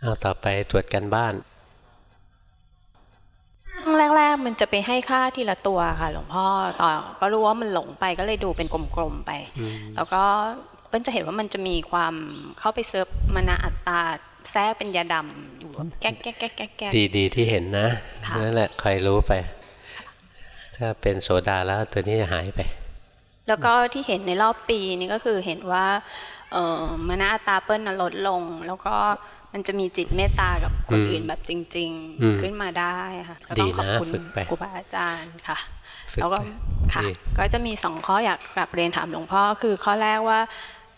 เอาต่อไปตรวจกันบ้านแรกๆมันจะไปให้ค่าทีละตัวค่ะ หลวงพ่อต่อก็รู้ว่ามันหลงไปก็เลยดูเป็นกลมๆไป แล้วก็เปิ้ลจะเห็นว่ามันจะมีความเข้าไปเซิร์ฟมานาอัตตาแทรกเป็นยาดำอยู่แก๊กแก๊กแก๊กแก๊กแก๊กดีดีที่เห็นนะค่ะนั่นแหละคอยรู้ไป ถ้าเป็นโสดาแล้วตัวนี้จะหายไป แล้วก็ที่เห็นในรอบปีนี้ก็คือเห็นว่าเออมานาอัตตาเปิ้ลน่ะลดลง แล้วก็ มันจะมีจิตเมตตากับคนอืมอื่นแบบจริงอืมๆขึ้นมาได้ค่ะก็ดีต้องขอบนะคุณฝึกไปครูบาอาจารย์ค่ะฝึกแล้วก็ไปค่ะดีก็จะมีสองข้ออยากกลับเรียนถามหลวงพ่อคือข้อแรกว่า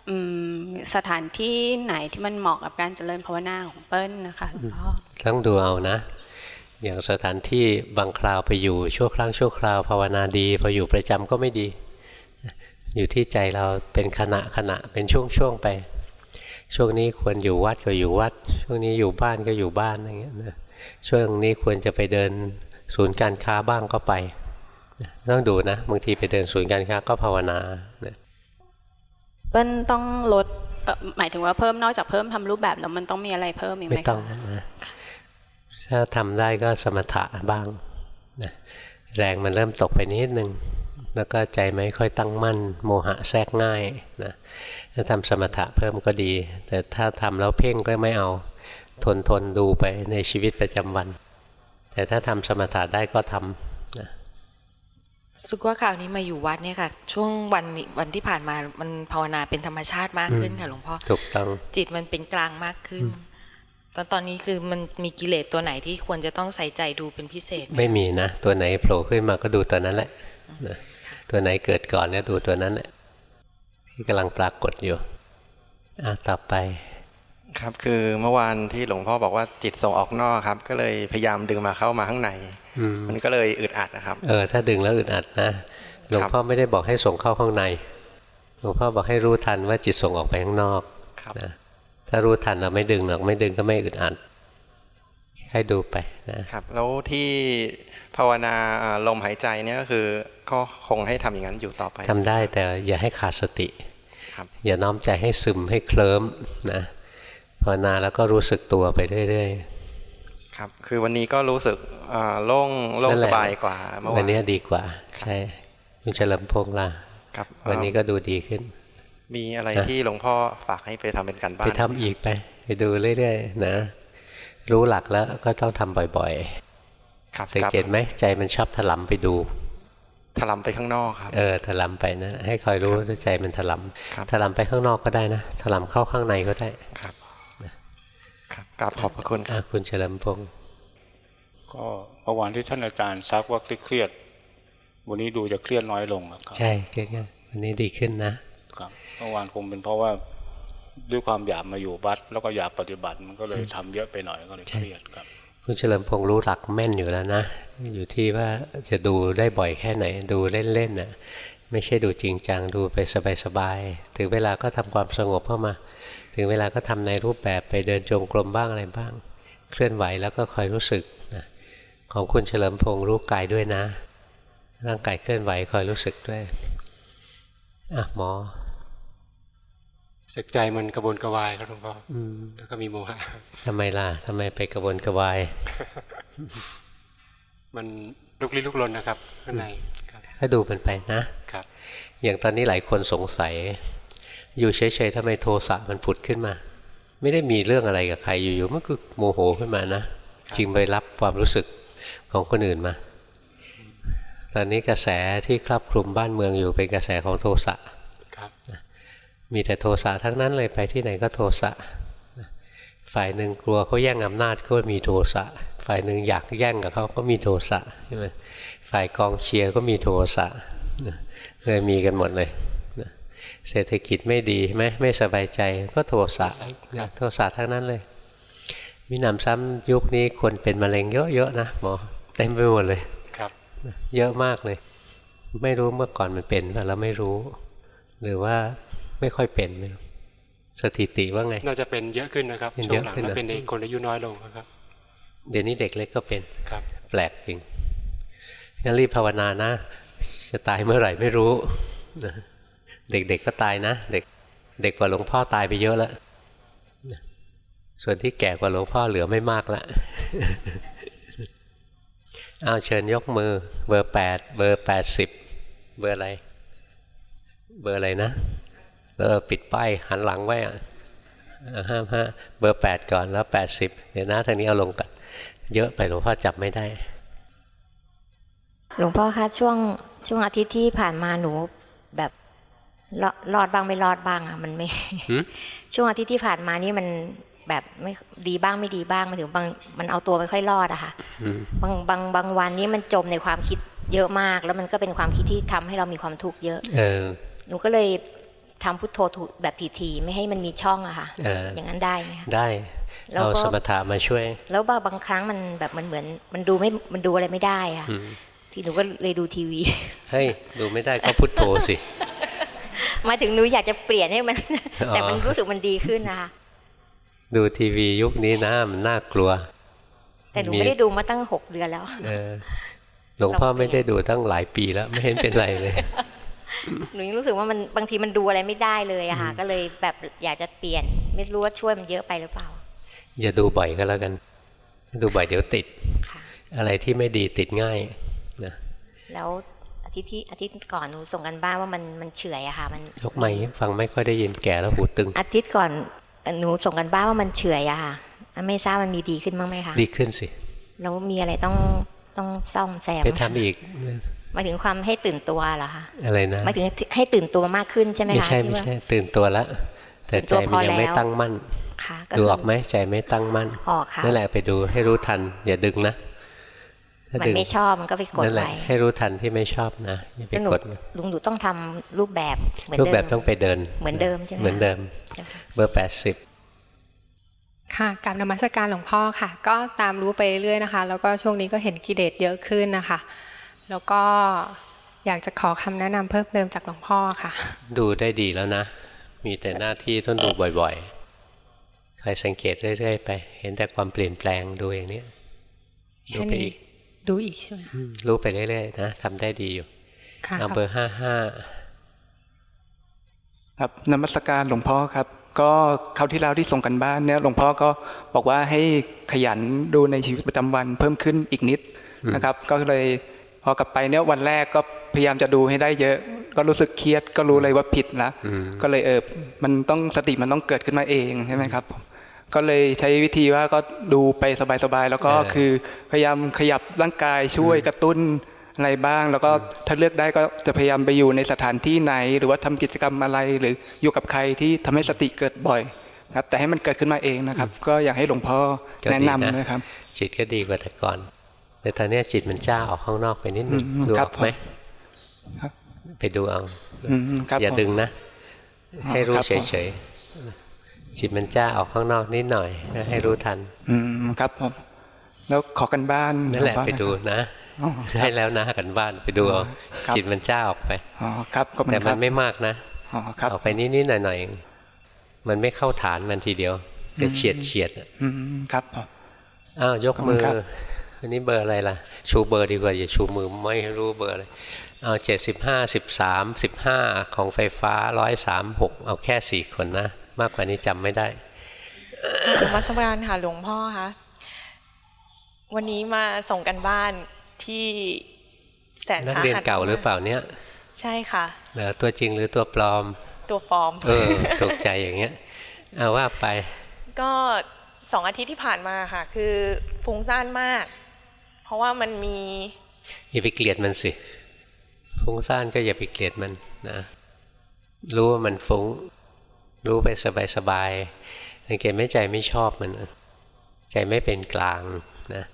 อืมสถานที่ไหนที่มันเหมาะกับการเจริญภาวนาของเปิ้ลนะคะหลวงพ่อต้องดูเอานะ อย่างสถานที่บางคราวไปอยู่ชั่วครั้งชั่วคราวภาวนาดีพออยู่ประจำก็ไม่ดี อยู่ที่ใจเราเป็นขณะขณะเป็นช่วงช่วงๆไป ช่วงนี้ควรอยู่วัดก็อยู่วัด ช่วงนี้อยู่บ้านก็อยู่บ้านอย่างเงี้ยนะช่วงนี้ควรจะไปเดินศูนย์การค้าบ้างก็ไปนะต้องดูนะบางทีไปเดินศูนย์การค้าก็ภาวนานะเปิ้ลต้องลดเอ่อหมายถึงว่าเพิ่มนอกจากเพิ่มทำรูปแบบแล้วมันต้องมีอะไรเพิ่มอีกไหมไม่ต้องคะนะถ้าทำได้ก็สมถะบ้างนะแรงมันเริ่มตกไปนิดนึง แล้วก็ใจไม่ค่อยตั้งมั่น โมหะแทรกง่ายนะ ถ้าทำสมถะเพิ่มก็ดี แต่ถ้าทำแล้วเพ่งก็ไม่เอา ทนทนดูไปในชีวิตประจำวัน แต่ถ้าทำสมถะได้ก็ทำนะรู้สึกว่าคราวนี้มาอยู่วัดเนี่ยค่ะ ช่วงวันนี้วันที่ผ่านมามันภาวนาเป็นธรรมชาติมากขึ้นค่ะหลวงพ่อถูกต้องจิตมันเป็นกลางมากขึ้นตอนตอนนี้คือมันมีกิเลสตัวไหนที่ควรจะต้องใส่ใจดูเป็นพิเศษไหมไม่มีนะ ตัวไหนโผล่ขึ้นมาก็ดูตัวนั้นแหละนะตัวไหนเกิดก่อนเนี่ยดูตัวนั้นแหละ ที่กำลังปรากฏอยู่อะต่อไป ครับคือเมื่อวานที่หลวงพ่อบอกว่าจิตส่งออกนอกครับ ก็เลยพยายามดึงมาเข้ามาข้างในอืมมันก็เลยอึดอัดนะครับ เออถ้าดึงแล้วอึดอัดนะหลวงครับพ่อไม่ได้บอกให้ส่งเข้าข้างในหลวงพ่อบอกให้รู้ทันว่าจิตส่งออกไปข้างนอกครับนะถ้ารู้ทันเราไม่ดึงหรอกไม่ดึงก็ไม่อึดอัดให้ดูไปนะครับ แล้วที่ภาวนาอ่าลมหายใจเนี่ยก็คือก็คงให้ทำอย่างนั้นอยู่ต่อไปทำได้แต่อย่าให้ขาดสติ ครับอย่าน้อมใจให้ซึมให้เคลิ้มนะภาวนาแล้วก็รู้สึกตัวไปเรื่อยครับ คือวันนี้ก็รู้สึกอ่าโล่งโล่งนั่นแหสละบายกว่าเมื่อๆวาวันนนี้ดีกว่า ใช่คุณเฉลิมพงษ์ล่ะครับ วันนี้อ่าก็ดูดีขึ้น มีอะไรนะที่หลวงพ่อฝากให้ไปทำเป็นการบ้านไปทำอีกไป ไปดูเรื่อยๆนะ รู้หลักแล้วก็ต้องทำบ่อยครับๆสังครับเกตไหมใจมันชอบถลำไปดู ถลำไปข้างนอกครับ เออถลำไปนะให้คอยรู้ว่าใจมันถลครับำถลำไปข้างนอกก็ได้นะถลำเข้าข้างในก็ได้ครับครับกราบขอบพระคุณคอะรับคุณเฉลิมพงษ์ก็เมื่อวานที่ท่านอาจารย์ซักว่าเครียดๆวันนี้ดูจะเครียดน้อยลงนะครับ ใช่เก่งๆวันนี้ดีขึ้นนะครับเมื่อวานคงเป็นเพราะว่าด้วยความอยากมาอยู่วัด แล้วก็อยากปฏิบัติมันก็เลยทำเยอะไปหน่อยก็เลยเครียดครับ คุณเฉลิมพงษ์รู้หลักแม่นอยู่แล้วนะ อยู่ที่ว่าจะดูได้บ่อยแค่ไหน ดูเล่นๆนะไม่ใช่ดูจริงจังดูไปสบายๆถึงเวลาก็ทำความสงบเข้ามา ถึงเวลาก็ทำในรูปแบบไปเดินจงกรมบ้างอะไรบ้าง เคลื่อนไหวแล้วก็คอยรู้สึกนะของคุณเฉลิมพงษ์รู้กายด้วยนะ ร่างกายเคลื่อนไหวคอยรู้สึกด้วยอะหมอ สึกใจมันกระวนกระวายครับหลวงพ่ออืมแล้วก็มีโมหะทำไมล่ะทำไมไปกระวนกระวาย มันลุกลี้ลุกลนนะครับข้างในครับก็ดูมันไปนะครับ อย่างตอนนี้หลายคนสงสัย อยู่เฉยๆทำไมโทสะมันผุดขึ้นมา ไม่ได้มีเรื่องอะไรกับใครอยู่ๆมันก็โมโหขึ้นมานะจึงไปรับความรู้สึกของคนอื่นมา ตอนนี้กระแสที่ครอบคลุมบ้านเมืองอยู่เป็นกระแสของโทสะครับ มีแต่โทสะทั้งนั้นเลยไปที่ไหนก็โทสะฝ่ายหนึ่งกลัวเขาแย่งอำนาจก็มีโทสะฝ่ายหนึ่งอยากแย่งกับเขาก็มีโทสะใช่ไหมฝ่ายกองเชียร์ก็มีโทสะเลยมีกันหมดเลยนะเศรษฐกิจไม่ดีไหมไม่สบายใจก็โทสะนะโทสะทั้งนั้นเลย มีหนำซ้ำยุคนี้คนเป็นมะเร็งเยอะๆนะหมอเต็มไปหมดเลยครับ เยอะมากเลย ไม่รู้เมื่อก่อนมันเป็นแต่เราไม่รู้ หรือว่า ไม่ค่อยเป็นไม่รู้สถิติว่าไง น่าจะเป็นเยอะขึ้นนะครับเป็นช่เยวงอะหลังขึ้นน่านะเป็นในคนอายุน้อยลงนะครับ เดี๋ยวนี้เด็กเล็กก็เป็นครับ แปลกจริงงั้นรีบภาวนานะ จะตายเมื่อไหร่ไม่รู้นะเด็กๆก็ตายนะ เด็กเด็กกว่าหลวงพ่อตายไปเยอะแล้วนะส่วนที่แก่กว่าหลวงพ่อเหลือไม่มากละเอาเชิญยกมือ เบอร์แปดเบอร์แปดสิบเบอร์อะไร เบอร์อะไรนะ เออปิดป้ายหันหลังไว้อะอ่าห้ามห้าเบอร์แปดก่อนแล้วแปดสิบเดี๋ยวนะทางนี้เอาลงกันเยอะไปหลวงพ่อจับไม่ได้ หลวงพ่อคะช่วงช่วงอาทิตย์ที่ผ่านมาหนูแบบรอรอดบ้างไม่รอดบ้างอะมันไม่หืมช่วงอาทิตย์ที่ผ่านมานี่มันแบบไม่ดีบ้างไม่ดีบ้างมันถึงบางมันเอาตัวไม่ค่อยรอดอะค่ะอืมบางบางบางวันนี้มันจมในความคิดเยอะมาก แล้วมันก็เป็นความคิดที่ทำให้เรามีความทุกข์เยอะเออหนูก็เลย ทำพุทโธถูกแบบทีๆไม่ให้มันมีช่องอะค่ะเอออย่างนั้นได้ไหมคะได้แล้วเอาก็สมถะมาช่วย แล้วบางบางครั้งมันแบบมันเหมือน มันดูไม่มันดูอะไรไม่ได้อะอืมที่หนูก็เลยดูทีวีเฮ้ยดูไม่ได้ก็พุทโธสิหมายถึงหนูอยากจะเปลี่ยนให้มันอ๋อแต่มันรู้สึกมันดีขึ้นนะคะดูทีวียุคนี้นะมันน่ากลัว แต่หนูมีไม่ได้ดูมาตั้งหกเดือนแล้วเออหลวงพ่อไม่ได้ดูตั้งหลายปีแล้ว ไม่เห็นเป็นไรเลย หนูยังรู้สึกว่ามันบางทีมันดูอะไรไม่ได้เลยอะค่ะก็เลยแบบอยากจะเปลี่ยน ไม่รู้ว่าช่วยมันเยอะไปหรือเปล่าอย่าดูบ่อยก็แล้วกัน ดูบ่อยเดี๋ยวติดค่ะอะไรที่ไม่ดีติดง่ายนะแล้วอาทิตย์ที่อาทิตย์ก่อนหนูส่งกันบ้านว่ามันมันเฉื่อยอะค่ะ มันยกไม้ฟังไม่ค่อยได้ยินแก่แล้วหูตึง อาทิตย์ก่อนหนูส่งกันบ้านว่ามันเฉื่อยอะค่ะไม่ทราบมันมีดีขึ้นบ้างไหมคะดีขึ้นสิแล้วมีอะไรต้องต้องซ่อมแซมไปทำอีกห มายถึงความให้ตื่นตัวเหรอคะอะไรนะหมายถึงให้ตื่นตัวมากขึ้นใช่ไหมไม่คะใช่ที่ไม่ว่าใช่ตื่นตัวแล้วแต่ตื่ใจนตัวพมัอนยังไม่แล้วตั้งมั่นค่ะก็ดูคือออกไหมใจไม่ตั้งมั่นออกค่ะนั่นแหละไปดูให้รู้ทัน อย่าดึงนะถ้ามันดึงไม่ชอบมันก็ไปกดนั่นแหละไว้ให้รู้ทันที่ไม่ชอบนะอย่าไปแล้วหนูกดมันลุงหนูต้องทำรูปแบบเหมือนรูปเดิแบบมต้องไปเดิน เหมือนเดิมใช่ไหมเหมือนเดิมเจ้าค่ะเบอร์แปดสิบค่ะกราบนมัสการหลวงพ่อค่ะ ก็ตามรู้ไปเรื่อยนะคะ แล้วก็ช่วงนี้ก็เห็นกิเลสเยอะขึ้นนะคะ แล้วก็อยากจะขอคำแนะนำเพิ่มเติมจากหลวงพ่อค่ะ ดูได้ดีแล้วนะ มีแต่หน้าที่ต้องดูบ่อยๆคอยสังเกตเรื่อยๆไป เห็นแต่ความเปลี่ยนแปลงดูอย่างนี้ดูไปอีก ดูอีกใช่ไหมอืมรู้ไปเรื่อยๆนะทำได้ดีอยู่ค่ะเอาเบอร์ห้าห้าครับนมัสการหลวงพ่อครับ ก็คราวที่แล้วที่ส่งกันบ้านเนี่ยหลวงพ่อก็บอกว่าให้ขยันดูในชีวิตประจำวันเพิ่มขึ้นอีกนิดนะครับ ก็เลย พอกลับไปเนี่ยวันแรกก็พยายามจะดูให้ได้เยอะ ก็รู้สึกเครียดก็รู้เลยว่าผิดละก็เลยเออมันต้องสติมันต้องเกิดขึ้นมาเองใช่ไหมครับผมก็เลยใช้วิธีว่าก็ดูไปสบายๆแล้วก็คือพยายามขยับร่างกายช่วยกระตุ้นอะไรบ้าง แล้วก็ถ้าเลือกได้ก็จะพยายามไปอยู่ในสถานที่ไหน หรือว่าทำกิจกรรมอะไรหรืออยู่กับใครที่ทำให้สติเกิดบ่อยครับแต่ให้มันเกิดขึ้นมาเองนะครับ ก็อยากให้หลวงพ่อก็แนะดีนำนะนะครับจิตก็ดีกว่าแต่ก่อน แต่ตอนเนี้ยจิตมันจ้าออกข้างนอกไปนิดนึงอืมดูครัอบอกไหมครับไปดูเอาอืมครับอย่าผมดึงนะ ให้รู้ครับเฉผมยๆจิตมันจ้าออกข้างนอกนิดหน่อยก็ให้รู้ทัน อืมครับผมแล้วขอกันบ้านนั่นแหละงพ่อไปดูนะครับนะอ๋อครับให้แล้วนะกันบ้านไปดูเอาครับจิตมันจ้าออกไปอ๋อครับขอบคุณแต่คมัรันบไม่มากนะอ๋อครับออกไปนิดๆหน่อยๆเองมันไม่เข้าฐานมันทีเดียวจะเฉียดเฉียดๆอะอืมครับผมอ้าวยกขอบคุมืณอครับ อันนี้เบอร์อะไรล่ะ ชูเบอร์ดีกว่าอย่าชูมือไม่รู้เบอร์อะไรเอาเจ็ดสิบห้าสิบสามสิบห้าของไฟฟ้าร้อยสามหกเอาแค่สี่คนนะ มากกว่านี้จำไม่ได้นมัสการค่ะหลวงพ่อคะวันนี้มาส่งกันบ้านที่แสนนักสาเรียนหัสเก่าหรือเปล่าเนี่ยใช่ค่ะเหรอตัวจริงหรือตัวปลอม ตัวปลอม เออตกใจอย่างเงี้ย เอาว่าไป ก็สองอาทิตย์ที่ผ่านมาค่ะ คือฟุ้งซ่านมาก เพราะว่ามันมี อย่าไปเกลียดมันสิฟุ้งซ่านก็อย่าไปเกลียดมันนะรู้ว่ามันฟุ้ง รู้ไปสบายๆสังเกตไม่ใจไม่ชอบมันนะใจไม่เป็นกลางนะ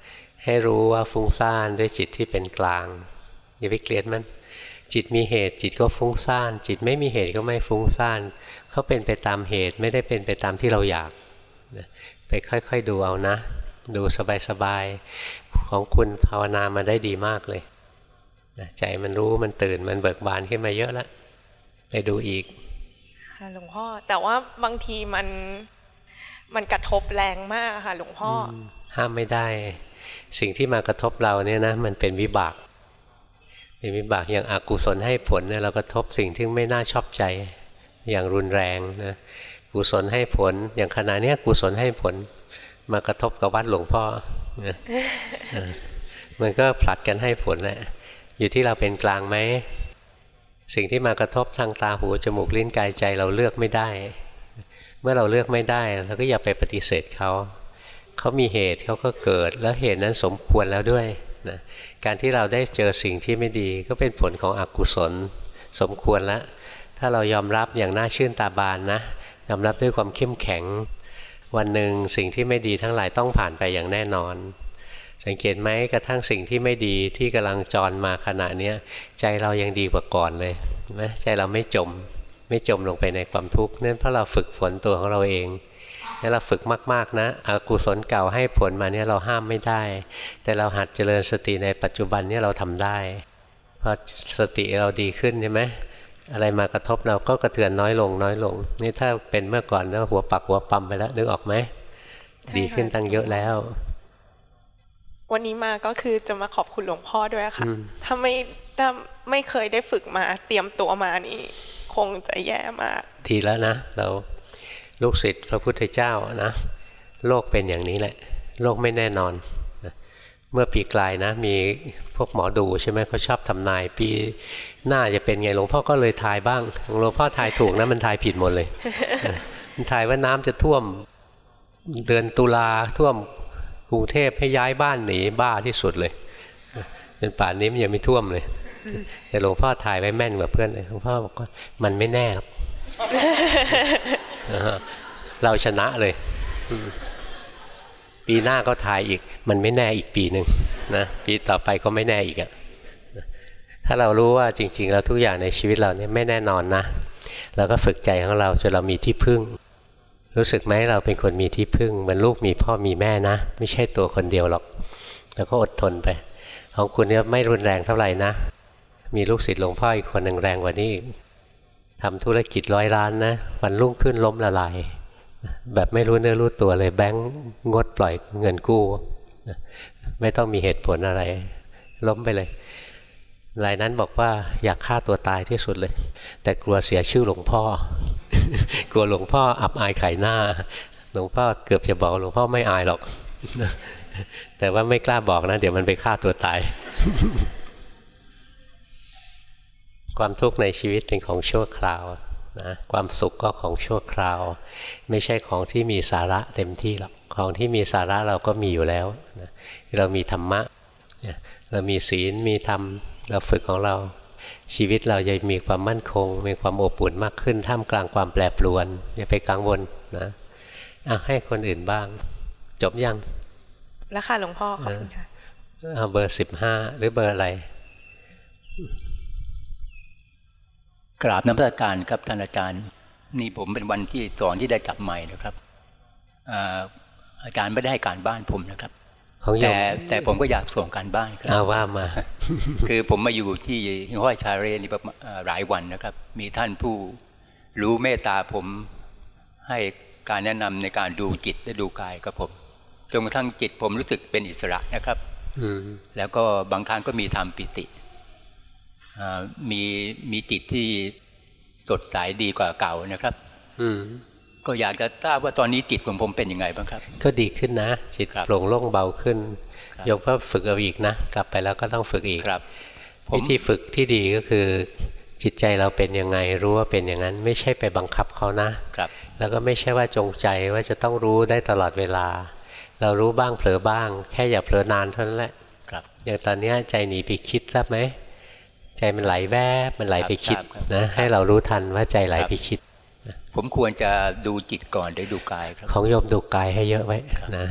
ให้รู้ว่าฟุ้งซ่านด้วยจิตที่เป็นกลาง อย่าไปเกลียดมัน จิตมีเหตุ จิตก็ฟุ้งซ่าน จิตไม่มีเหตุก็ไม่ฟุ้งซ่านเขาเป็นไปตามเหตุไม่ได้เป็นไปตามที่เราอยากนะไปค่อยๆดูเอานะ ดูสบายๆ ของคุณภาวนามาได้ดีมากเลยนะใจมันรู้มันตื่นมันเบิกบานขึ้นมาเยอะแล้วไปดูอีก ค่ะหลวงพ่อ แต่ว่าบางทีมันมันกระทบแรงมากค่ะ หลวงพ่ออห้ามไม่ได้ สิ่งที่มากระทบเราเนี่ยนะ มันเป็นวิบาก เป็นวิบากอย่างอากุศลให้ผลเนี่ยเรากระทบสิ่งที่ไม่น่าชอบใจ อย่างรุนแรงนะกุศลให้ผล อย่างขณะเนี้ยกุศลให้ผล มากระทบกับวัดหลวงพ่อนะเออ มันก็ผลัดกันให้ผลแหละอยู่ที่เราเป็นกลางไหมสิ่งที่มากระทบทางตาหูจมูกลิ้นกายใจเราเลือกไม่ได้ เมื่อเราเลือกไม่ได้เราก็อย่าไปปฏิเสธเขาเขามีเหตุเขาก็เกิดแล้วเหตุนั้นสมควรแล้วด้วยนะการที่เราได้เจอสิ่งที่ไม่ดีก็เป็นผลของอกุศล สมควรแล้ว ถ้าเรายอมรับอย่างน่าชื่นตาบานนะยอมรับด้วยความเข้มแข็ง วันหนึ่งสิ่งที่ไม่ดีทั้งหลายต้องผ่านไปอย่างแน่นอน สังเกตไหมกระทั่งสิ่งที่ไม่ดีที่กำลังจรมาขณะเนี้ยใจเรายังดีกว่าก่อนเลยนะใจเราไม่จม ไม่จมลงไปในความทุกข์นั่นเพราะเราฝึกฝนตัวของเราเองแล้วเราฝึกมากๆนะอกุศลเก่าให้ผลมาเนี่ยเราห้ามไม่ได้ แต่เราหัดเจริญสติในปัจจุบันเนี่ยเราทำได้พอสติเราดีขึ้นใช่ไหม อะไรมากระทบเราก็กระเทือนน้อยลงน้อยลง นี่ถ้าเป็นเมื่อก่อนแล้วหัวปักหัวปั๊มไปแล้วนึกออกไหมดีขึ้นตั้งเยอะแล้ว วันนี้มาก็คือจะมาขอบคุณหลวงพ่อด้วยค่ะอืมถ้าไม่ถ้าไม่เคยได้ฝึกมาเตรียมตัวมานี่ คงจะแย่มากทีแล้วนะ เราลูกศิษย์พระพุทธเจ้านะ โลกเป็นอย่างนี้แหละ โลกไม่แน่นอนนะเมื่อปีกลายนะ มีพวกหมอดูใช่ไหมเขาชอบทำนายปี หน้าจะเป็นไงหลวงพ่อก็เลยทายบ้างหลวงพ่อทายถูกนะมันทายผิดหมดเลยนะมันทายว่าน้ำจะท่วมเดือนตุลาท่วมกรุงเทพให้ย้ายบ้านหนีบ้าที่สุดเลยเป็นป่านนี้มันยังไม่ท่วมเลย แต่หลวงพ่อถ่ายไว้แม่นกว่าเพื่อนเลยหลวงพ่อบอกว่ามันไม่แน่หรอกนะฮะเราชนะเลยอืมปีหน้าก็ถ่ายอีก มันไม่แน่อีกปีหนึ่งนะปีต่อไปก็ไม่แน่อีกอะ ถ้าเรารู้ว่าจริง ๆ แล้วทุกอย่างในชีวิตเราเนี่ยไม่แน่นอนนะเราก็ฝึกใจของเราจนเรามีที่พึ่ง รู้สึกไหมเราเป็นคนมีที่พึ่งเหมือนลูกมีพ่อมีแม่นะ ไม่ใช่ตัวคนเดียวหรอกเราก็อดทนไป ของคุณเนี่ยไม่รุนแรงเท่าไหร่นะ มีลูกศิษย์หลวงพ่ออีกคนหนึ่งแรงกว่านี้ทำธุรกิจร้อยล้านนะวันรุ่งขึ้นล้มละลายแบบไม่รู้เนื้อรู้ตัวเลยแบงก์งดปล่อยเงินกู้ ไม่ต้องมีเหตุผลอะไร ล้มไปเลย รายนั้นบอกว่าอยากฆ่าตัวตายที่สุดเลย แต่กลัวเสียชื่อหลวงพ่อ กลัวหลวงพ่ออับอายขายหน้า หลวงพ่อเกือบจะบอกหลวงพ่อไม่อายหรอก แต่ว่าไม่กล้าบอกนะ เดี๋ยวมันไปฆ่าตัวตาย ความทุกข์ในชีวิตเป็นของชั่วคราวนะความสุขก็ของชั่วคราว ไม่ใช่ของที่มีสาระเต็มที่หรอกของที่มีสาระเราก็มีอยู่แล้วนะเรามีธรรมะนะเรามีศีลมีธรรม เราฝึกของเรา ชีวิตเราจะมีความมั่นคง มีความอบอุ่นมากขึ้น ท่ามกลางความแปรปรวนอย่าไปกังวลนะอะให้คนอื่นบ้าง จบยัง แล้วค่ะหลวงพ่อขอบคุณค่ะเอาเบอร์สิบห้าหรือเบอร์อะไร กราบน้ำพระการครับท่านอาจารย์ นี่ผมเป็นวันที่สอนที่ได้จับใหม่นะครับอ่าอาจารย์ไม่ได้ให้การบ้านผมนะครับของโยม แต่แต่ผมก็อยากส่งการบ้านครัเอาว่ามา คือผมมาอยู่ที่ห้อยชาเรนี่ประมาณอ่าหลายวันนะครับ มีท่านผู้รู้เมตตาผมให้การแนะนำในการดูจิตและดูกายกับผมจนกระทั่งจิตผมรู้สึกเป็นอิสระนะครับอืมแล้วก็บางครั้งก็มีธรรมปิติอ่ามีมีจิตที่สดใสดีกว่าเก่านะครับอืม ก็อยากจะทราบว่าตอนนี้จิตของผมเป็นยังไงบ้างครับ ก็ดีขึ้นนะ จิตครับโปร่งโล่งเบาขึ้นครับโยมก็ฝึกเอาอีกนะ กลับไปแล้วก็ต้องฝึกอีกครับผมวิธีฝึกที่ดีก็คือ จิตใจเราเป็นยังไงรู้ว่าเป็นอย่างนั้น ไม่ใช่ไปบังคับเขานะครับ แล้วก็ไม่ใช่ว่าจงใจว่าจะต้องรู้ได้ตลอดเวลา เรารู้บ้างเผลอบ้าง แค่อย่าเผลอนานเท่านั้นแหละครับอย่างตอนเนี้ยใจหนีไปคิดทราบไหมใจมันไหลแวบมันไหลไปคิดครับครับนะให้เรารู้ทันว่าใจไหลครับไปคิด ผมควรจะดูจิตก่อนหรือดูกายครับ ของโยมดูกายให้เยอะไว้นะ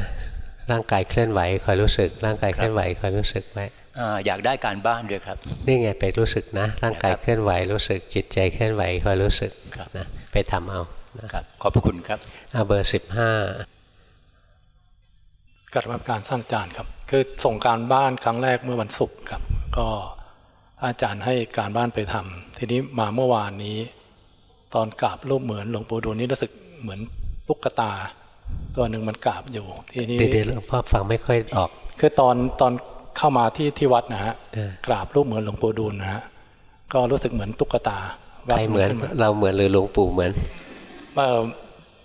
ร่างกายเคลื่อนไหวคอยรู้สึก ร่างกายเคลื่อนไหวคอยรู้สึกไว้อ่าอยากได้การบ้านด้วยครับนี่ไงไปรู้สึกนะ ร่างกายครับเคลื่อนไหวรู้สึกจิตใจเคลื่อนไหวคอยรู้สึกครับนะไปทำเอานะครับขอบพระคุณครับเอาเบอร์สิบห้ากราบการสั้นอาจารย์ครับ คือส่งการบ้านครั้งแรกเมื่อวันศุกร์ครับ ก็อาจารย์ให้การบ้านไปทำทีนี้มาเมื่อวานนี้ ตอนกราบรูปเหมือนหลวงปู่ดูลนี่รู้สึกเหมือนตุ๊กตา ตัวหนึ่งมันกราบอยู่ทีนี้เดี๋ยวเดี๋ยวหลวงพ่อฟังไม่ค่อยออก คือตอนตอนเข้ามาที่ที่วัดนะฮะเออกราบรูปเหมือนหลวงปู่ดูลนะฮะก็รู้สึกเหมือนตุ๊กตาใครเหมือนแวบขึ้าเราเหมือนหรือหลวงปู่เหมือนเอ่อ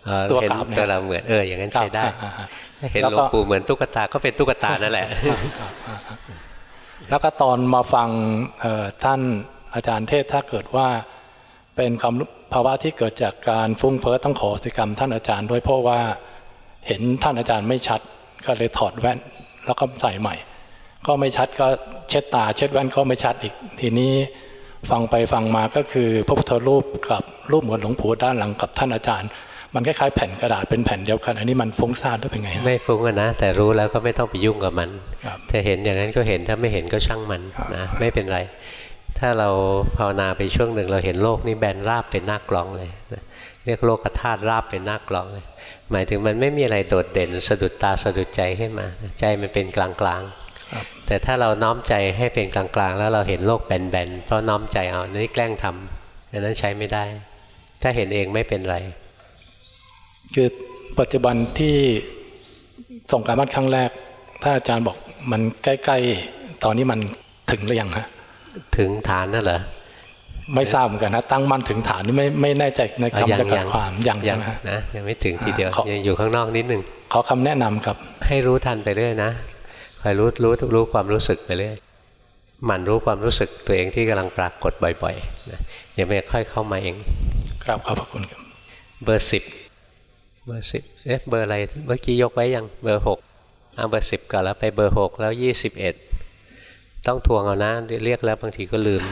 เอ่อตัวเห็นกราบเนี่ยตัวเราเหมือนเอออย่างนั้นใช้ได้ครับอ่าอ่าถ้าเห็นแล้วหลก็วงปู่เหมือนตุ๊กตาก็เป็นตุ๊กตานั่นแหละ แล้วก็ตอนมาฟังเอ่อท่านอาจารย์เทศถ้าเกิดว่าเป็นความรู้ ภาวะที่เกิดจากการฟุ้งเฟ้อต้องขอสิกรรมท่านอาจารย์ด้วยเพราะว่าเห็นท่านอาจารย์ไม่ชัด ก็เลยถอดแว่นแล้วก็ใส่ใหม่ ก็ไม่ชัดก็เช็ดตา เช็ดแว่นก็ไม่ชัดอีก ทีนี้ฟังไปฟังมาก็คือพระพุทธรูปกับรูปเหมือนหลวงปู่ด้านหลังกับท่านอาจารย์ มันคล้ายๆแผ่นกระดาษเป็นแผ่นเดียวกันอันนี้มันฟุ้งซ่านด้วยเป็นไงฮะไม่ฟุ้งอะนะ แต่รู้แล้วก็ไม่ต้องไปยุ่งกับมันครับถ้าเห็นอย่างนั้นก็เห็นถ้าไม่เห็นก็ช่างมันนะไม่เป็นไร ถ้าเราภาวนาไปช่วงหนึ่งเราเห็นโลกนี้แบนราบเป็นหน้ากลองเลยนะเรียกโลกธาตุราบเป็นหน้ากลองเลย หมายถึงมันไม่มีอะไรโดดเด่นสะดุดตาสะดุดใจขึ้นมา ใจมันเป็นกลางกลางๆแต่ถ้าเราน้อมใจให้เป็นกลางกลางๆ แล้วเราเห็นโลกแบนๆเพราะน้อมใจเอานี่แกล้งทำอันนั้นใช้ไม่ได้ ถ้าเห็นเองไม่เป็นไร คือปัจจุบันที่ส่งการบ้านครั้งแรกท่านอาจารย์บอกมันใกล้ ๆ ตอนนี้มันถึงหรือยังฮะ ถึงฐานนั่นเหรอไม่ทราบเหมือนกันนะตั้งมั่นถึงฐานนี่ไม่ไม่แน่ใจในอะคำจำกัดความยังยัใช่งไหมฮะนะยังไม่ถึงทีเดียวอ่าขอยังอยู่ข้างนอกนิดหนึ่งขอคำแนะนำครับ ให้รู้ทันไปเรื่อยนะคอยรู้รู้รู้ความรู้สึกไปเรื่อยหมั่นรู้ความรู้สึกตัวเองที่กำลังปรากฏบ่อยๆนะเดี๋ยวมันจะค่อยเข้ามาเองครับขอบพระคุณครับ เบอร์สิบเบอร์สิบเอ๊ะเบอร์อะไรเมื่อกี้ยกไว้ยังเบอร์หกเอาเบอร์สิบก่อนแล้วไปเบอร์หกแล้วยี่สิบเอ็ด ต้องทวงเอานะเรียกแล้วบางทีก็ลืม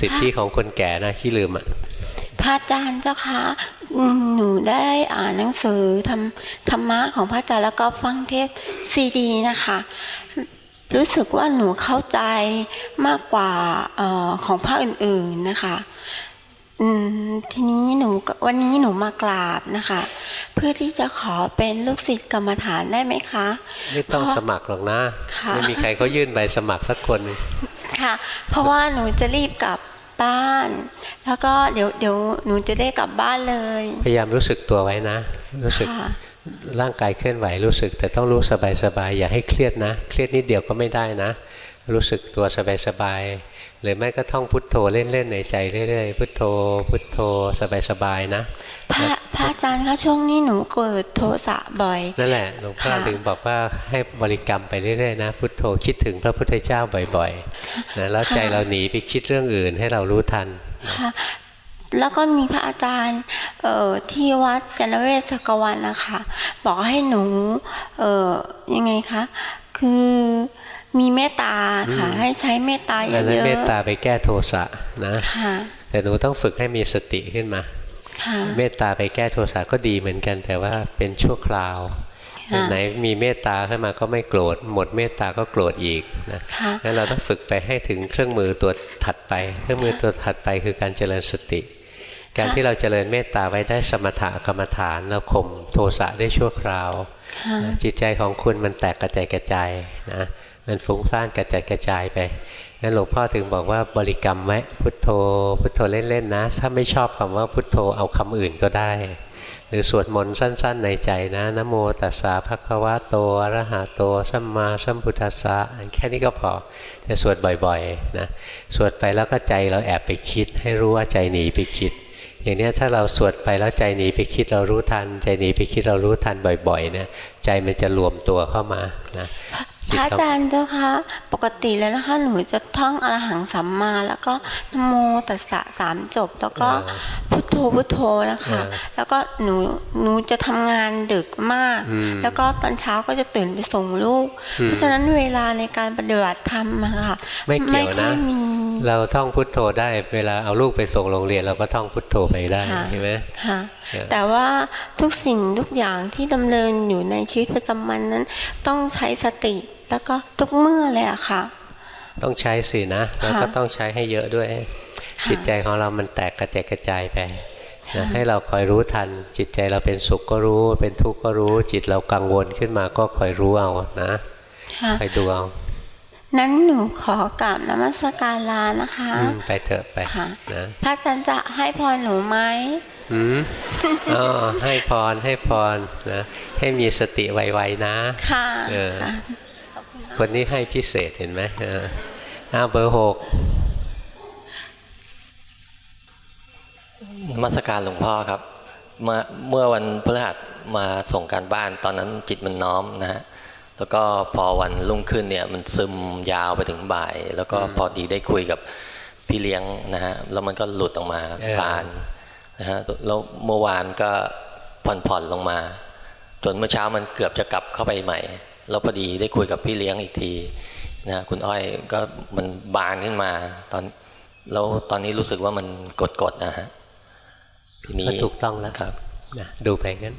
สิทธิของคนแก่นะขี้ลืมอะพระอาจารย์เจ้าคะหนูได้อ่านหนังสือธรรมธรรมะของพระอาจารย์แล้วก็ฟังเทปซีดีนะคะ รู้สึกว่าหนูเข้าใจมากกว่าออของภาคอื่นๆนะคะ ทีนี้หนูก็วันนี้หนูมากราบนะคะ เพื่อที่จะขอเป็นลูกศิษย์กรรมฐานได้ไหมคะ ไม่ต้องเพราะสมัครหรอกนะค่ะไม่มีใครเขายื่นใบสมัครสักคนหนึ่งค่ะ เพราะว่าหนูจะรีบกลับบ้าน แล้วก็เดี๋ยวเดี๋ยวหนูจะได้กลับบ้านเลย พยายามรู้สึกตัวไว้นะ รู้สึกค่ะร่างกายเคลื่อนไหวรู้สึก แต่ต้องรู้สบายๆอย่าให้เครียดนะ เครียดนิดเดียวก็ไม่ได้นะ รู้สึกตัวสบายๆ หรือไม่ก็ท่องพุทโธเล่นๆในใจเรื่อยๆพุทโธ พุทโธสบายๆนะพระพระอาจารย์คะช่วงนี้หนูเกิดโทสะบ่อย นั่นแหละหลวงพ่อค่ะถึงบอกว่าให้บริกรรมไปเรื่อยๆนะ พุทโธคิดถึงพระพุทธเจ้าบ่อยๆนะแล้วใจเราหนีไปคิดเรื่องอื่นให้เรารู้ทันค่ะแล้วก็มีพระอาจารย์เอ่อที่วัดจันทเวศกวันนะคะ บอกให้หนูเอ่อยังไงคะ คือ มีเมตตาค่ะอืมให้ใช้เมตตาเยอันนั้นอะเมตตาไปแก้โทสะนะๆค่ะแต่หนูต้องฝึกให้มีสติขึ้นมาค่ะเมตตาไปแก้โทสะก็ดีเหมือนกัน แต่ว่าเป็นชั่วคราวค่ะไหนมีเมตตาขึ้นมาก็ไม่โกรธ หมดเมตตาก็โกรธอีกนะค่ะงั้นเราต้องฝึกไปให้ถึงเครื่องมือตัวถัดไป เครื่องมือตัวถัดไปคือการเจริญสติ การที่เราเจริญเมตตาไว้ได้สมถะกรรมฐานเราข่มโทสะได้ชั่วคราวค่ะนะจิตใจของคุณมันแตกกระจายกระจายนะ มันฟุ้งซ่านกระจายกระจายไปงั้นหลวงพ่อถึงบอกว่าบริกรรมไว้พุทโธ พุทโธเล่นๆนะ ถ้าไม่ชอบคำว่าพุทโธเอาคำอื่นก็ได้ หรือสวดมนต์สั้น ๆ ในใจนะนะโมตัสสะภะคะวะโตอรหะโตสัมมาสัมพุทธัสสะแค่นี้ก็พอจะสวดบ่อยๆนะสวดไปแล้วก็ใจเราแอบไปคิด ให้รู้ว่าใจหนีไปคิด อย่างนี้ถ้าเราสวดไปแล้วใจหนีไปคิดเรารู้ทัน ใจหนีไปคิดเรารู้ทันบ่อยๆเนี่ยใจมันจะรวมตัวเข้ามานะ พระอาจารย์เจ้าคะ ปกติแล้วนะคะหนูจะท่องอรหังสัมมาแล้วก็นะโมตัสสะสามจบ แล้วก็พุทโธพุทโธนะคะ แล้วก็หนูหนูจะทำงานดึกมากอืมแล้วก็ตอนเช้าก็จะตื่นไปส่งลูกอืมเพราะฉะนั้นเวลาในการปฏิบัติธรรมอะค่ะไม่เกี่ยวค่นะอยมีเราท่องพุทโธได้เวลาเอาลูกไปส่งโรงเรียน เราก็ท่องพุทโธไปได้ค่ะเห็นไหมค่ะเออแต่ว่าทุกสิ่งทุกอย่างที่ดำเนินอยู่ในชีวิตประจำวันนั้น ต้องใช้สติ แล้วก็ทุกเมื่อเลยอะค่ะ ต้องใช้สินะแล้วก็ค่ะต้องใช้ให้เยอะด้วย จิตใจของเรามันแตกกระจายกระจายไปนะให้เราคอยรู้ทัน จิตใจเราเป็นสุขก็รู้ เป็นทุกข์ก็รู้ จิตเรากังวลขึ้นมาก็คอยรู้เอานะค่ะคอยดูเอานั้นหนูขอกราบนมัสการลานะคะอืมไปเถอะไปค่ะนะพระอาจารย์จะให้พรหนูไหมอืมอ๋อให้พรให้พรนะให้มีสติไวๆนะ ค่ะเออ คนนี้ให้พิเศษเห็นไหมเอออ้าวเบอร์หกนมัสการหลวงพ่อครับมาเมื่อวันพฤหัสมาส่งการบ้านตอนนั้นจิตมันน้อมนะฮะแล้วก็พอวันรุ่งขึ้นเนี่ยมันซึมยาวไปถึงบ่าย แล้วก็พอดีได้คุยกับพี่เลี้ยงนะฮะแล้วมันก็หลุดออกมาเออบานนะฮะแล้วเมื่อวานก็ผ่อนๆลงมา จนเมื่อเช้ามันเกือบจะกลับเข้าไปใหม่ แล้วพอดีได้คุยกับพี่เลี้ยงอีกทีนะฮะคุณอ้อยก็มันบานขึ้นมาตอนแล้วตอนนี้รู้สึกว่ามันกดๆนะฮะทีนี้ก็ถูกต้องแล้วครับนะดูไปงั้น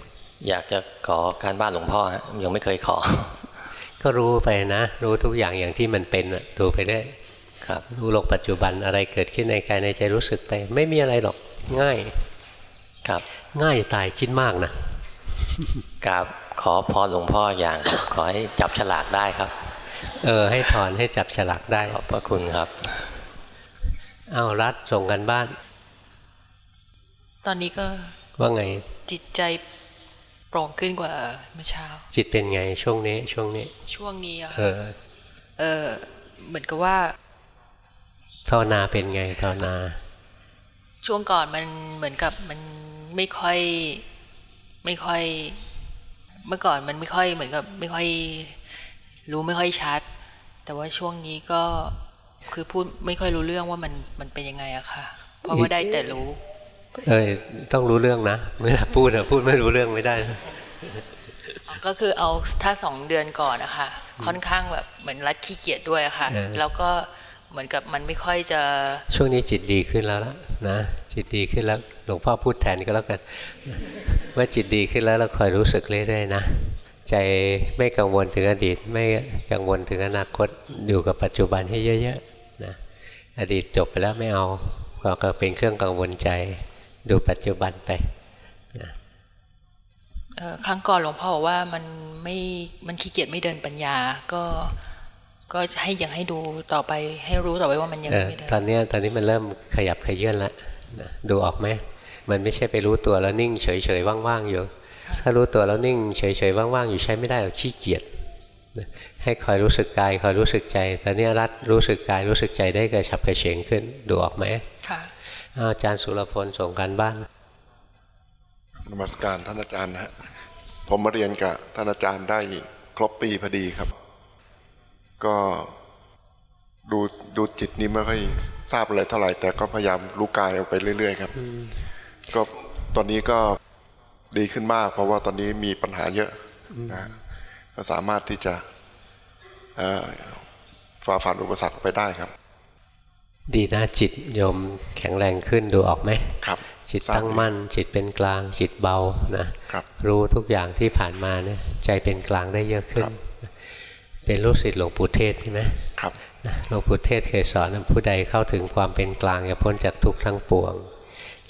อยากจะขอการบ้านหลวงพ่อฮะยังไม่เคยขอ ก็รู้ไปนะ รู้ทุกอย่างอย่างที่มันเป็นอะดูไปได้ครับรู้ลงปัจจุบันอะไรเกิดขึ้นในกายในใจรู้สึกไป ไม่มีอะไรหรอกง่าย ครับ ง่ายตายคิดมากนะกราบ ขอพรหลวงพ่ออย่างขอให้จับฉลากได้ครับ เออ ให้ถอนให้จับฉลากได้ ขอบพระคุณครับ เอารัดส่งกันบ้าน ตอนนี้ก็ว่าไง จิตใจโปร่งขึ้นกว่าเมื่อเช้า จิตเป็นไงช่วงนี้ ช่วงนี้ ช่วงนี้อะเออ เออ เหมือนกับว่าภาวนาเป็นไงภาวนา ช่วงก่อนมันเหมือนกับมันไม่ค่อย ไม่ค่อย เมื่อก่อนมันไม่ค่อยเหมือนกับไม่ค่อยรู้ไม่ค่อยชัด แต่ว่าช่วงนี้ก็คือพูดไม่ค่อยรู้เรื่องว่ามันมันเป็นยังไงอะค่ะ เพราะว่าได้แต่รู้เอ้ยต้องรู้เรื่องนะเวลาพูดอะพูดไม่รู้เรื่องไม่ได้นะก็คือเอาถ้าสองเดือนก่อนนะคะค่อนข้างแบบเหมือนรัดขี้เกียจด้วยอะค่ะ แล้วก็ เหมือนกับมันไม่ค่อยจะ ช่วงนี้จิตดีขึ้นแล้วละนะจิตดีขึ้นแล้วหลวงพ่อพูดแทนก็แล้วกันเมื่อจิตดีขึ้นแล้วเราคอยรู้สึกเรื่อยๆนะใจไม่กังวลถึงอดีต ไม่กังวลถึงอนาคตอยู่กับปัจจุบันให้เยอะๆนะอดีตจบไปแล้วไม่เอาก็เป็นเครื่องกังวลใจดูปัจจุบันไปนะเอ่อครั้งก่อนหลวงพ่อบอกว่ามันไม่มันขี้เกียจไม่เดินปัญญา ก็ ก็ให้ยังให้ดูต่อไปให้รู้ต่อไปว่ามันยังเออไม่เดินตอนเนี้ยตอนนี้มันเริ่มขยับขยื่นแล้วนะดูออกไหมมันไม่ใช่ไปรู้ตัวแล้วนิ่งเฉยๆว่างๆอยู่ ถ้ารู้ตัวแล้วนิ่งเฉยๆว่างๆอยู่ใช้ไม่ได้หรอกขี้เกียจนะให้คอยรู้สึกกายคอยรู้สึกใจตอนนี้รัดรู้สึกกายรู้สึกใจได้กระฉับกระเฉงขึ้นดูออกไหมค่ะอ้าวอาจารย์สุรพลส่งการบ้านนมัสการท่านอาจารย์นะฮะผมมาเรียนกับท่านอาจารย์ได้ครบปีพอดีครับ ก็ดูดูจิตนี้ไม่ค่อยทราบอะไรเท่าไหร่ แต่ก็พยายามรู้กายเอาไปเรื่อย ๆ ครับก็ตอนนี้ก็ดีขึ้นมาก เพราะว่าตอนนี้มีปัญหาเยอะนะฮะก็สามารถที่จะเอ่อฝ่าฟันอุปสรรคไปได้ครับ ดีนะจิตโยมแข็งแรงขึ้นดูออกไหมครับ จิตตั้งมั่น จิตเป็นกลาง จิตเบานะครับรู้ทุกอย่างที่ผ่านมาเนี่ยใจเป็นกลางได้เยอะขึ้น เป็นลูกศิษย์หลวงปู่เทศใช่ไหมครับนะหลวงปู่เทศเคยสอนว่าผู้ใดเข้าถึงความเป็นกลางจะพ้นจากทุกข์ทั้งปวง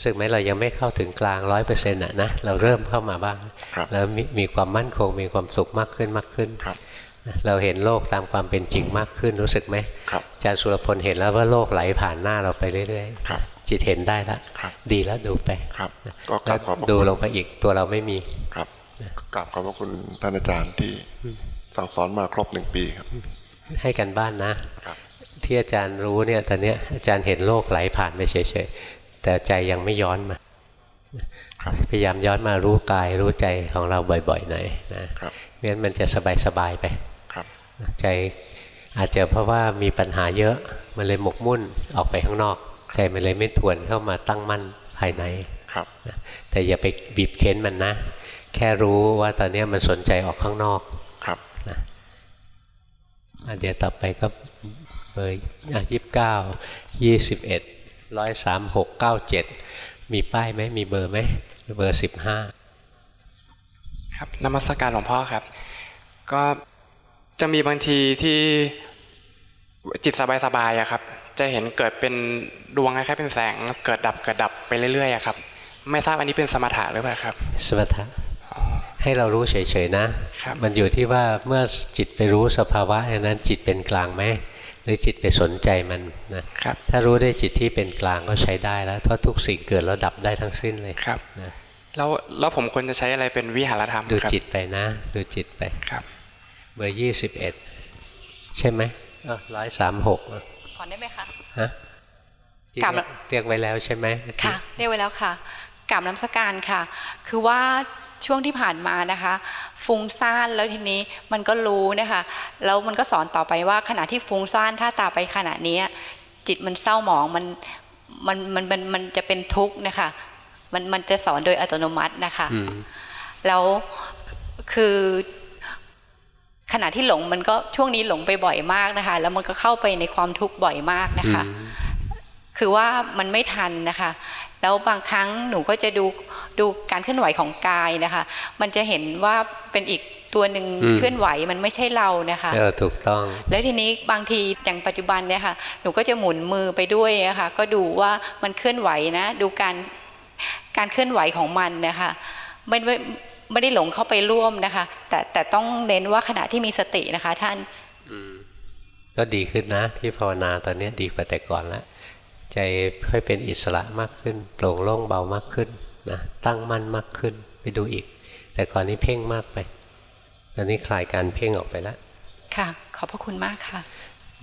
ซึ่งแม้เรายังไม่เข้าถึงกลางร้อยเปอร์เซ็นต์ะนะเราเริ่มเข้ามาบ้าง แล้วมีมีความมั่นคงมีความสุขมากขึ้นมากขึ้นนะเราเห็นโลกตามความเป็นจริงมากขึ้นรู้สึกไหมอาจารย์สุรพลเห็นแล้วว่าโลกไหลผ่านหน้าเราไปเรื่อยๆจิตเห็นได้แล้วดีแล้วดูไปครับก็กแล้ราวบขอบพระดูคุณลงไปอีกตัวเราไม่มีครับกราบขอบพระคุณท่านอาจารย์ที่ สั่งสอนมาครบหนึ่งปีครับ ให้กันบ้านนะ ที่อาจารย์รู้เนี่ยตอนเนี้ยอาจารย์เห็นโลกไหลผ่านไปเฉยๆ แต่ใจยังไม่ย้อนมาพยายามย้อนมารู้กายรู้ใจของเราบ่อยๆหน่อยนะไม่งั้นมันจะสบายๆไปใจอาจจะเพราะว่ามีปัญหาเยอะมันเลยหมกมุ่นออกไปข้างนอก ใจมันเลยไม่ทวนเข้ามาตั้งมั่นภายในครับนะแต่อย่าไปบีบเค้นมันนะ แค่รู้ว่าตอนเนี้ยมันสนใจออกข้างนอกครับนะอะ เดี๋ยวต่อไปก็เบอร์ยี่สิบเก้ายี่สิบเอ็ดร้อยสามหกเก้าเจ็ดมีป้ายไหมมีเบอร์ไหมเบอร์สิบห้าครับนมัสการหลวงพ่อครับ ก็จะมีบางทีที่จิตสบายๆอะครับ จะเห็นเกิดเป็นดวงคล้ายๆเป็นแสงเกิดดับเกิดดับไปเรื่อยๆอะครับ ไม่ทราบอันนี้เป็นสมถะหรือเปล่าครับ สมถะ ให้เรารู้เฉยๆนะมันอยู่ที่ว่าเมื่อจิตไปรู้สภาวะอันนั้นจิตเป็นกลางไหมหรือจิตไปสนใจมันนะถ้ารู้ได้จิตที่เป็นกลางก็ใช้ได้แล้วเพราะทุกสิ่งเกิดแล้วดับได้ทั้งสิ้นเลยครับนะแล้วแล้วผมควรจะใช้อะไรเป็นวิหารธรรมดูครับจิตไปนะ ดูจิตไปครับ เบอร์ยี่สิบเอ็ดใช่ไหมร้อยสามหกถอนได้ไหมคะฮะที่กลับเรียกเรียกไว้แล้วใช่ไหมค่ะเรียกไว้แล้วค่ะกราบน้ำสการค่ะ คือว่า ช่วงที่ผ่านมานะคะ ฟุ้งซ่านแล้วทีนี้มันก็รู้นะคะแล้วมันก็สอนต่อไปว่าขณะที่ฟุ้งซ่านถ้าตาไปขณะนี้จิตมันเศร้าหมองมันมันมันมันมันจะเป็นทุกข์นะคะมันมันจะสอนโดยอัตโนมัตินะคะแล้วคือขณะที่หลงมันก็ช่วงนี้หลงไปบ่อยมากนะคะ แล้วมันก็เข้าไปในความทุกข์บ่อยมากนะคะ คือว่ามันไม่ทันนะคะ แล้วบางครั้งหนูก็จะดูดูการเคลื่อนไหวของกายนะคะ มันจะเห็นว่าเป็นอีกตัวหนึ่งอืมเคลื่อนไหวมันไม่ใช่เรานะคะเออถูกต้อง แล้วทีนี้บางทีอย่างปัจจุบันเนี่ยค่ะหนูก็จะหมุนมือไปด้วยอะค่ะก็ดูว่ามันเคลื่อนไหวนะ ดูการการเคลื่อนไหวของมันนะคะไม่ไม่ไม่ได้หลงเข้าไปร่วมนะคะ แต่แต่ต้องเน้นว่าขณะที่มีสตินะคะ ท่านก็ดีขึ้นนะ ที่ภาวนาตอนนี้ดีกว่าแต่ก่อนแล้ว ใจค่อยเป็นอิสระมากขึ้น โปร่งโล่งเบามากขึ้นนะตั้งมั่นมากขึ้นไปดูอีก แต่ก่อนนี้เพ่งมากไปตอนนี้คลายการเพ่งออกไปแล้วค่ะ ขอบพระคุณมากค่ะ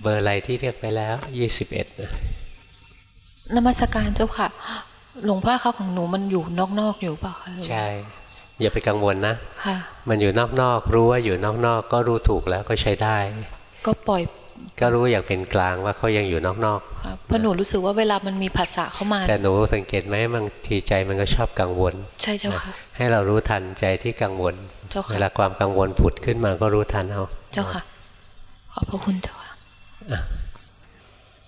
เบอร์อะไรที่เรียกไปแล้วยี่สิบเอ็ดนะนมัสการเจ้าค่ะ หลวงพ่อเขาของหนูมันอยู่นอกๆอยู่เปล่าคะหลวงพ่อใช่ อย่าไปกังวลนะค่ะ มันอยู่นอกๆรู้ว่าอยู่นอกๆก็รู้ถูกแล้วก็ใช้ได้ ก็ปล่อย ก็รู้อย่างเป็นกลางว่าเขายังอยู่นอกค่ะเพราะหนูรู้สึกว่าเวลามันมีภาษาเข้ามาๆแต่หนูสังเกตไหมบางทีใจมันก็ชอบกังวล ใช่เจ้าค่ะ ให้เรารู้ทันใจที่กังวลเจ้าค่ะเวลาความกังวลผุดขึ้นมาก็รู้ทันเอา เจ้าค่ะ ขอบพระคุณเจ้าค่ะ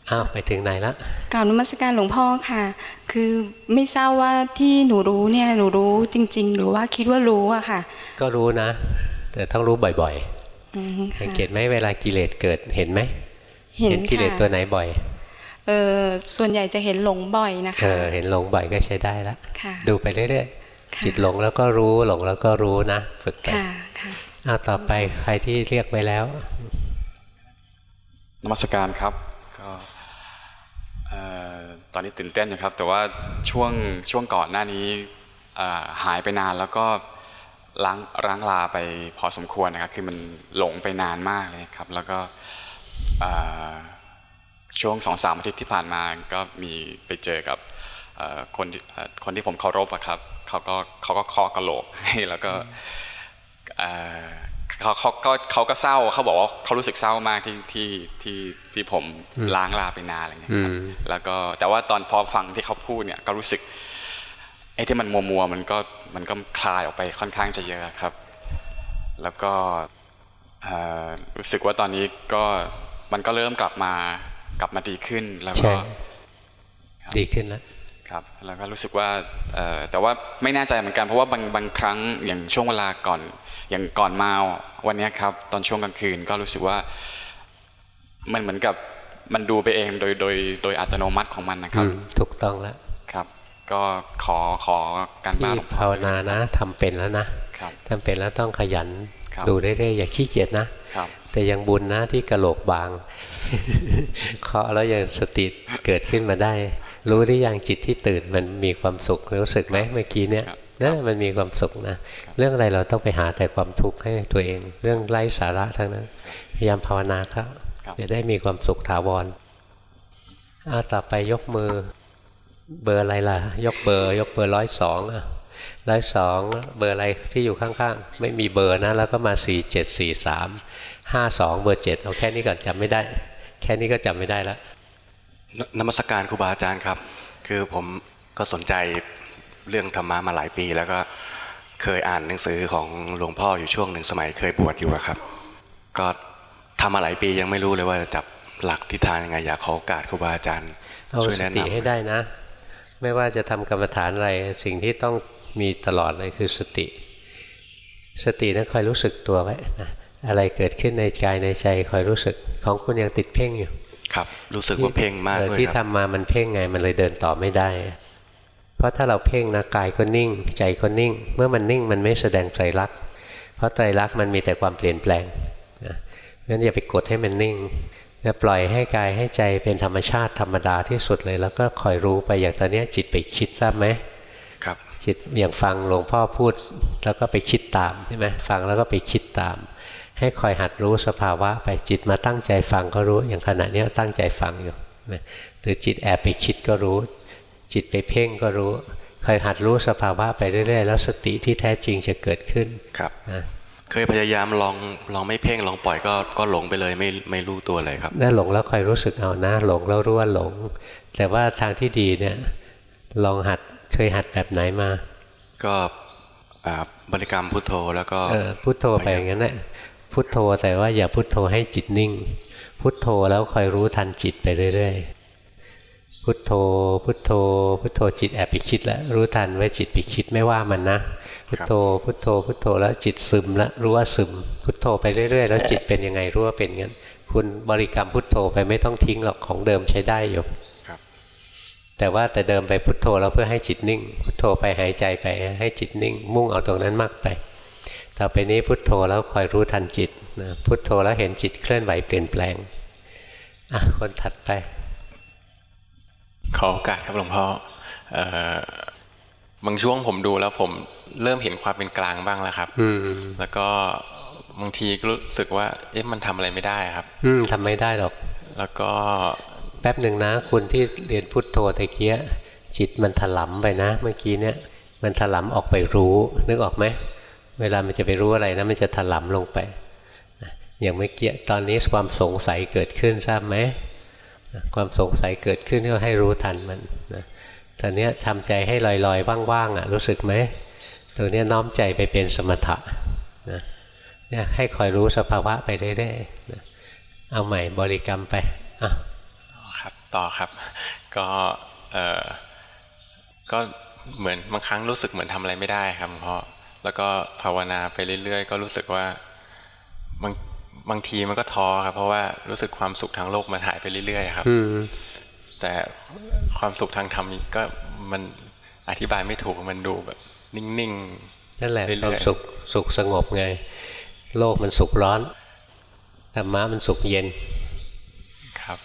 อ้าวไปถึงไหนละกราบนมัสการหลวงพ่อค่ะ คือไม่ทราบว่าที่หนูรู้เนี่ยหนูรู้จริง ๆ หรือว่าคิดว่ารู้อะค่ะ ก็รู้นะ แต่ต้องรู้บ่อยอืมๆ สังค่ะเกตไหมเวลากิเลสเกิดเห็นไหมเห็นกิเลสค่ะตัวไหนบ่อยเออส่วนใหญ่จะเห็นหลงบ่อยนะเอคะอเห็นหลงบ่อยก็ใช้ได้ละค่ะดูไปเรื่อยค่ะๆจิตหลงแล้วก็รู้หลงแล้วก็รู้นะฝึกไปค่ะค่ะอ้าวต่อไปใครที่เรียกไปแล้วนมัสการครับก็เอ่อตอนนี้ตื่นเต้นนะครับ แต่ว่าช่วงช่วงก่อนหน้านี้เอ่อหายไปนานแล้วก็ ล้างร้างลาไปพอสมควรนะครับ คือมันหลงไปนานมากเลยครับ แล้วก็เอ่อช่วงสองสามอาทิตย์ที่ผ่านมาก็มีไปเจอกับเอ่อคนที่เอ่อคนที่ผมเคารพอะครับเขาก็เขาก็เคาะกระโหลกให้แล้วก็เอ่อเขาเขาก็เขาก็เศร้าเขาบอกว่าเขารู้สึกเศร้ามากที่ที่ที่ที่ผมอืมล้างลาไปนานอะไรเงี้ยอืครับมแล้วก็แต่ว่าตอนพอฟังที่เขาพูดเนี่ยก็รู้สึกไอ้ที่มันมัวมัวๆมันก็ มันก็คลายออกไปค่อนข้างจะเยอะครับ แล้วก็เอ่อรู้สึกว่าตอนนี้ก็มันก็เริ่มกลับมากลับมาดีขึ้นแล้วก็ใช่ดีขึ้นแล้วครับแล้วก็รู้สึกว่าเอ่อแต่ว่าไม่แน่ใจเหมือนกันเพราะว่าบางบางครั้งอย่างช่วงเวลาก่อน อย่างก่อนมาวันเนี้ยครับ ตอนช่วงกลางคืนก็รู้สึกว่ามันเหมือนกับมันดูไปเองโดยโดยโดยอัตโนมัติของมันนะครับอืมถูกต้องแล้วครับ ก็ขอขอการบ้านที่หลวงพ่อภาวนานะทำเป็นแล้วนะครับทำเป็นแล้วต้องขยันครับดูเรื่อยๆอย่าขี้เกียจนะครับแต่ยังบุญนะที่กระโหลกบางเคาะแล้วยังสติเกิดขึ้นมาได้ รู้หรือยังจิตที่ตื่นมันมีความสุขรู้สึกไหมเมื่อกี้เนี่ยนั่นมันมีความสุขนะเรื่องอะไรเราต้องไปหาแต่ความทุกข์ให้ตัวเอง เรื่องไร้สาระทั้งนั้น พยายามภาวนาครับจะได้มีความสุขถาวรเอาต่อไปยกมือ เบอร์อะไรล่ะ ยกเบอร์ ยกเบอร์ร้อยสองอะร้อยสองเบอร์อะไรที่อยู่ข้างๆ ไม่มีเบอร์นะ แล้วก็มาสี่เจ็ดสี่สามห้าสองเบอร์เจ็ดเอาแค่นี้ก่อนจำไม่ได้ แค่นี้ก็จำไม่ได้แล้วนนมัสการครูบาอาจารย์ครับ คือผมก็สนใจเรื่องธรรมะมาหลายปี แล้วก็เคยอ่านหนังสือของหลวงพ่ออยู่ช่วงหนึ่งสมัยเคยบวชอยู่อะครับ ก็ทำมาหลายปียังไม่รู้เลยว่าจะจับหลักทิศทางยังไงอยากขอโอกาสครูบาอาจารย์เอาช่วยสแนะตินำให้ได้นะ ไม่ว่าจะทำกรรมฐานอะไร สิ่งที่ต้องมีตลอดเลยคือสติ สตินั้นคอยรู้สึกตัวไว้นะอะไรเกิดขึ้นในใจในใจคอยรู้สึกของคุณยังติดเพ่งอยู่ ครับ รู้สึกว่าเพ่งมากออเลยที่ครับทำมามันเพ่งไงมันเลยเดินต่อไม่ได้ เพราะถ้าเราเพ่งนะกายก็นิ่ง ใจก็นิ่ง เมื่อมันนิ่งมันไม่แสดงไตรลักษณ์เพราะไตรลักษณ์มันมีแต่ความเปลี่ยนแปลงนะงั้นอย่าไปกดให้มันนิ่ง แล้วปล่อยให้กายให้ใจเป็นธรรมชาติธรรมดาที่สุดเลย แล้วก็คอยรู้ไปอย่างตอนเนี้ยจิตไปคิดทราบไหมครับจิตอย่างฟังหลวงพ่อพูดแล้วก็ไปคิดตามใช่ไหมฟังแล้วก็ไปคิดตาม ให้คอยหัดรู้สภาวะไปจิตมาตั้งใจฟังก็รู้อย่างขณะเนี้ยตั้งใจฟังอยู่นะหรือจิตแอบไปคิดก็รู้ จิตไปเพ่งก็รู้คอยหัดรู้สภาวะไปเรื่อยๆ แล้วสติที่แท้จริงจะเกิดขึ้นครับนะ เคยพยายามลองลองไม่เพ่งลองปล่อยก็ก็หลงไปเลยไม่ไม่รู้ตัวเลยครับได้หลงแล้วคอยรู้สึกเอานะหลงแล้วรู้ว่าหลง แต่ว่าทางที่ดีเนี่ยลองหัดเคยหัดแบบไหนมา ก็อ่าบริกรรมพุทโธแล้วก็เออพุทโธไปอย่างนั้นแหละพุทโธแต่ว่าอย่าพุทโธให้จิตนิ่ง พุทโธแล้วคอยรู้ทันจิตไปเรื่อยๆ พุทโธ พุทโธ พุทโธจิตแอบไปคิดแล้วรู้ทันว่าจิตไปคิดไม่ว่ามันนะพุทโธ พุทโธ พุทโธแล้วจิตซึมแล้วรู้ว่าซึม พุทโธไปเรื่อยๆ แล้วจิตเป็นยังไงรู้ว่าเป็นงั้น คุณบริกรรมพุทโธไปไม่ต้องทิ้งหรอกของเดิมใช้ได้อยู่ครับแต่ว่าแต่เดิมไปพุทโธแล้วเพื่อให้จิตนิ่ง พุทโธไปหายใจไปให้จิตนิ่ง มุ่งเอาตรงนั้นมากไปต่อไปนี้พุทโธแล้วคอยรู้ทันจิตนะพุทโธแล้วเห็นจิตเคลื่อนไหวเปลี่ยนแปลงอะคนถัดไป ขอโอกาสครับหลวงพ่อเอ่อบางช่วงผมดูแล้วผมเริ่มเห็นความเป็นกลางบ้างแล้วครับ อืมแล้วก็บางทีก็รู้สึกว่า เอ๊ะมันทำอะไรไม่ได้ครับ อืมทำไม่ได้หรอก แล้วก็แป๊บหนึ่งนะคุณที่เรียนพุทโธตะเกียจิตมันถลำไปนะ เมื่อกี้เนี่ยมันถลำออกไปรู้ นึกออกไหมเวลามันจะไปรู้อะไรนะมันจะถลำลงไปนะอย่างเมื่อกี้ตอนนี้ความสงสัยเกิดขึ้นทราบไหมนะ ความสงสัยเกิดขึ้นก็ให้รู้ทันมันนะตอนนี้ทำใจให้ลอยๆ ว่างๆอะรู้สึกไหมตัวนี้น้อมใจไปเป็นสมถะนะเนี่ยให้คอยรู้สภาวะไปเรื่อยๆนะเอาใหม่บริกรรมไปอะครับต่อครับ ก็เออก็เหมือนบางครั้งรู้สึกเหมือนทำอะไรไม่ได้ครับพ่อแล้วก็ภาวนาไปเรื่อยๆ ก็รู้สึกว่าบาง บางทีมันก็ท้อครับเพราะว่ารู้สึกความสุขทางโลกมันหายไปเรื่อยๆครับอืมแต่ความสุขทางธรรมนี่ก็มันอธิบายไม่ถูกมันดูแบบนิ่งๆนั่นแหละเรื่อยๆความสุขสุขสงบไง โลกมันสุขร้อนธรรมะมันสุขเย็นครับ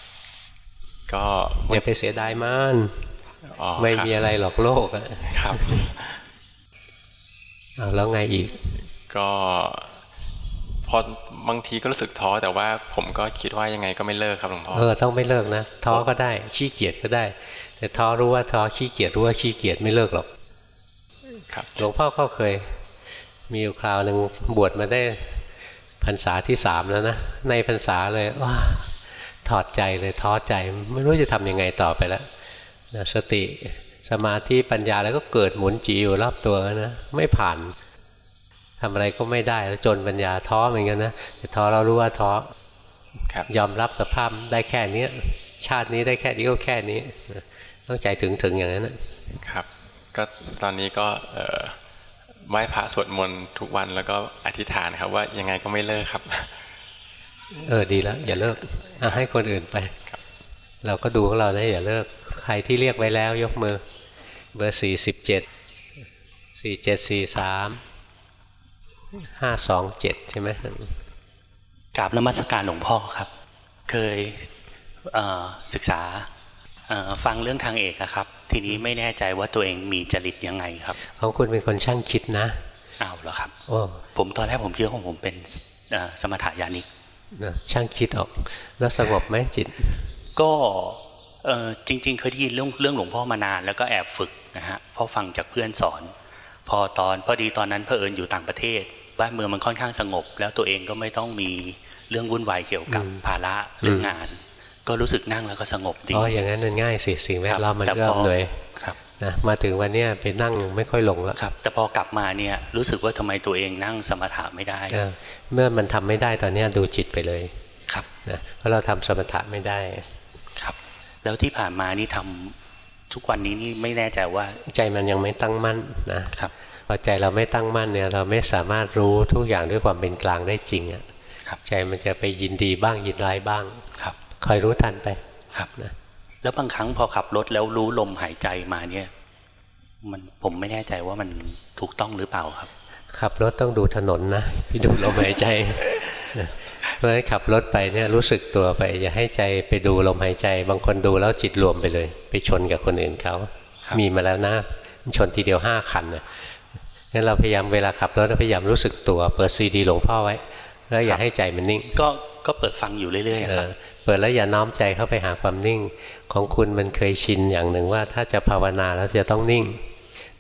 ก็อย่าไปเสียดายมันอ๋อไม่ครับมีอะไรหรอกโลกอะครับ เอาแล้วไงอีก ก็ พอบางทีก็รู้สึกท้อแต่ว่าผมก็คิดว่ายังไงก็ไม่เลิกครับหลวงพ่อเออต้องไม่เลิกนะท้อก็ได้ขี้เกียจก็ได้ แต่ท้อรู้ว่าท้อขี้เกียจรู้ว่าขี้เกียจไม่เลิกหรอกครับหลวงพ่อก็เคย มีอยู่คราวหนึ่งบวชมาได้พรรษาที่สามแล้วนะในพรรษาเลยว้าถอดใจเลยท้อใจไม่รู้จะทำยังไงต่อไปแล้วนะสติสมาธิปัญญาแล้วก็เกิดหมุนจีอยู่รอบตัวนะไม่ผ่าน ทำอะไรก็ไม่ได้แล้วจนปัญญาท้อเหมือนกันนะแต่ท้อเรารู้ว่าท้อครับยอมรับสภาพได้แค่เนี้ยชาตินี้ได้แค่นี้ก็แค่นี้นะต้องใจถึงถึงอย่างนั้นนะครับ ก็ตอนนี้ก็เอ่อไหว้พระสวดมนต์ทุกวันแล้วก็อธิษฐานครับว่ายังไงก็ไม่เลิกครับ เออดีแล้วอย่าเลิกอะให้คนอื่นไปเราก็ดูของเราได้อย่าเลิก ใครที่เรียกไว้แล้วยกมือ เบอร์สี่สิบเจ็ดสี่เจ็ดสี่สาม ห้าสองเจ็ดใช่ไหมกราบนมัสการหลวงพ่อครับ เคยเอ่อศึกษาเอ่อฟังเรื่องทางเอกอะครับ ทีนี้ไม่แน่ใจว่าตัวเองมีจริตยังไงครับของคุณเป็นคนช่างคิดนะอ้าวเหรอครับโอ้ผมตอนแรกผมคิดว่าของผมเป็นเอ่อสมถายานิกนะช่างคิดออกแล้วสงบไหมจิต ก็เอ่อจริง ๆ เคยได้ยินเรื่องเรื่องหลวงพ่อมานานแล้วก็แอบฝึกนะฮะเพราะฟังจากเพื่อนสอน พอตอนพอดีตอนนั้นเพอเอิญอยู่ต่างประเทศ บ้านเมืองมันค่อนข้างสงบ แล้วตัวเองก็ไม่ต้องมีเรื่องวุ่นวายเกี่ยวกับภาระเรื่องงาน ก็รู้สึกนั่งแล้วก็สงบดีอ๋ออย่างนั้นมันง่ายสิสิ่งแวดล้อมมันแต่ก็พออำนวยครับนะมาถึงวันเนี้ยไปนั่งไม่ค่อยลงแล้วครับ แต่พอกลับมาเนี่ยรู้สึกว่าทำไมตัวเองนั่งสมถะไม่ได้เออเมื่อมันทำไม่ได้ตอนเนี้ยดูจิตไปเลยครับนะเพราะเราทำสมถะไม่ได้ครับ แล้วที่ผ่านมานี่ทำทุกวันนี้นี่ไม่แน่ใจว่าใจมันยังไม่ตั้งมั่นนะครับ พอใจเราไม่ตั้งมั่นเนี่ยเราไม่สามารถรู้ทุกอย่างด้วยความเป็นกลางได้จริงอะใจมันจะไปยินดีบ้างยินร้ายบ้างครับคอยรู้ทันไปครับนะแล้วบางครั้งพอขับรถแล้วรู้ลมหายใจมาเนี่ย มันผมไม่แน่ใจว่ามันถูกต้องหรือเปล่าครับ ขับรถต้องดูถนนนะพี่ดูลมหายใจนะเพราะฉะนั้นขับรถไปเนี่ยรู้สึกตัวไป อย่าให้ใจไปดูลมหายใจ บางคนดูแล้วจิตรวมไปเลย ไปชนกับคนอื่นเขามีมาแล้วนะชนทีเดียวห้าคันนะ งั้นเราพยายามเวลาขับรถเราพยายามรู้สึกตัว เปิดซีดีหลวงพ่อไว้ แล้วอย่าให้ใจมันนิ่ง ก็ก็เปิดฟังอยู่เรื่อยๆเอครับอเปิดแล้วอย่าน้อมใจเข้าไปหาความนิ่ง ของคุณมันเคยชินอย่างหนึ่งว่า ถ้าจะภาวนาแล้วจะต้องนิ่ง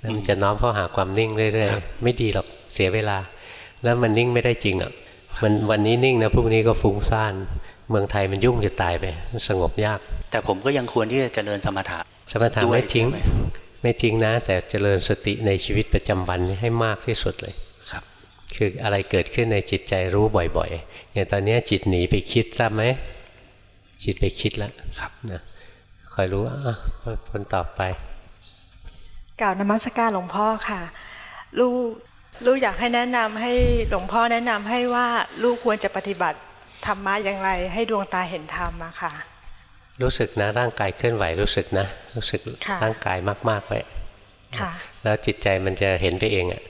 มันจะน้อมเข้าหาความนิ่งเรื่อยๆไม่ดีหรอกเสียเวลา แล้วมันนิ่งไม่ได้จริงอะมันวันนี้นิ่งนะพรุ่งนี้ก็ฟุ้งซ่านเมืองไทยมันยุ่งจะตายไป สงบยาก แต่ผมก็ยังควรที่จะเจริญสมถะสมถะไม่ทิ้ง ไม่ทิ้งนะ แต่เจริญสติในชีวิตประจำวันให้มากที่สุดเลยครับ คืออะไรเกิดขึ้นในจิตใจรู้บ่อยๆอย่างตอนนี้จิตหนีไปคิดทราบไหมจิตไปคิดแล้วครับนะคอยรู้อะคนต่อไปกล่าวนมัสการหลวงพ่อค่ะลูกลูกอยากให้แนะนำให้หลวงพ่อแนะนำให้ว่าลูกควรจะปฏิบัติธรรมะอย่างไร ให้ดวงตาเห็นธรรมมาค่ะ รู้สึกนะร่างกายเคลื่อนไหวรู้สึกนะ รู้สึกร่างกายมากๆไว้แล้วจิตใจมันจะเห็นไปเองอะ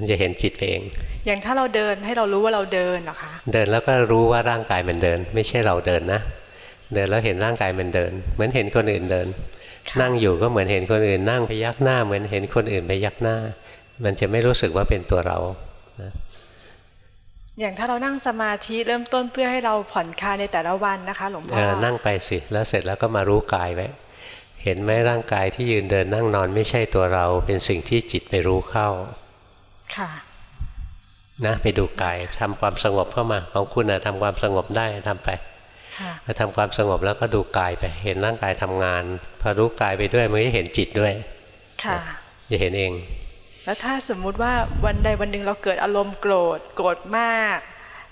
มันจะเห็นจิตไปเอง อย่างถ้าเราเดินให้เรารู้ว่าเราเดินหรอคะเดินแล้วก็รู้ว่าร่างกายมันเดิน ไม่ใช่เราเดินนะ เดินแล้วเห็นร่างกายมันเดิน เหมือนเห็นคนอื่นเดิน นั่งอยู่ก็เหมือนเห็นคนอื่นนั่งไปยักหน้า เหมือนเห็นคนอื่นไปยักหน้า มันจะไม่รู้สึกว่าเป็นตัวเรานะ อย่างถ้าเรานั่งสมาธิเริ่มต้นเพื่อให้เราผ่อนคลายในแต่ละวันนะคะหลวงพ่อนั่งไปสิ แล้วเสร็จแล้วก็มารู้กายไว้เห็นไหมร่างกายที่ยืนเดินนั่งนอนไม่ใช่ตัวเรา เป็นสิ่งที่จิตไปรู้เข้า ค่ะ นะไปดูกายทำความสงบเข้ามา ของคุณนะทำความสงบได้ทำไปพอทำความสงบแล้วก็ดูกายไป เห็นร่างกายทำงานพอรู้กายไปด้วยมันก็เห็นจิตด้วย ค่ะจะเห็นเอง แล้วถ้าสมมุติว่าวันใดวันหนึ่งเราเกิดอารมณ์โกรธโกรธมาก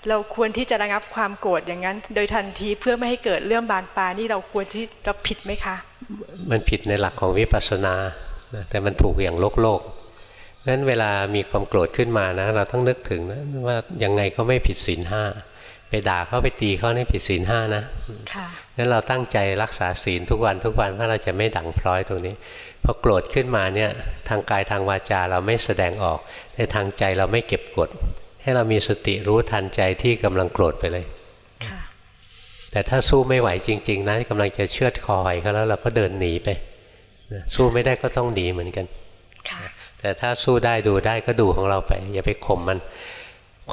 เราควรที่จะระงับความโกรธอย่างนั้น โดยทันทีเพื่อไม่ให้เกิดเรื่องบานปลายนี่เราควรที่เราผิดไหมคะ มันผิดในหลักของวิปัสสนาแต่มันถูกอย่างโลกโลกนั้นเวลามีความโกรธขึ้นมานะ เราต้องนึกถึงนะว่ายังไงก็ไม่ผิดศีลห้า ไปด่าเขาไปตีเขานี่ผิดศีลห้านะงั้นเราตั้งใจรักษาศีลทุกวันทุกวันว่าเราจะไม่ดั่งพร้อยตรงนี้พอโกรธขึ้นมาเนี่ยทางกายทางวาจาเราไม่แสดงออกในทางใจเราไม่เก็บกด ให้เรามีสติรู้ทันใจที่กำลังโกรธไปเลยแต่ถ้าสู้ไม่ไหวจริง ๆนะกำลังจะเชือดคอยเขาแล้วเราก็เดินหนีไปสู้ไม่ได้ก็ต้องหนีเหมือนกันแต่ถ้าสู้ได้ดูได้ก็ดูของเราไป อย่าไปข่มมัน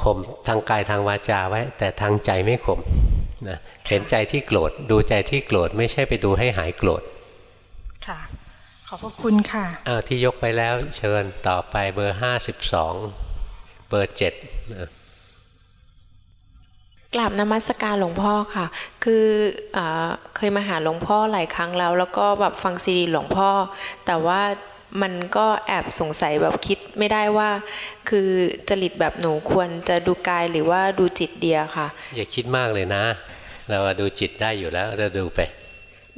ข่มทางกายทางวาจาไว้ แต่ทางใจไม่ข่มนะเห็นใจที่โกรธดูใจที่โกรธไม่ใช่ไปดูให้หายโกรธค่ะขอบพระคุณค่ะอ้าวที่ยกไปแล้วเชิญต่อไปเบอร์ห้าสิบสองเบอร์เจ็ดกราบนมัสการหลวงพ่อค่ะ คือเอเคยมาหาหลวงพ่อหลายครั้งแล้ว แล้วก็แบบฟังซีดีหลวงพ่อ แต่ว่า มันก็แอบสงสัยแบบคิดไม่ได้ว่า คือจริตแบบหนูควรจะดูกายหรือว่าดูจิตเดียค่ะ อย่าคิดมากเลยนะ เราดูจิตได้อยู่แล้วเราดูไป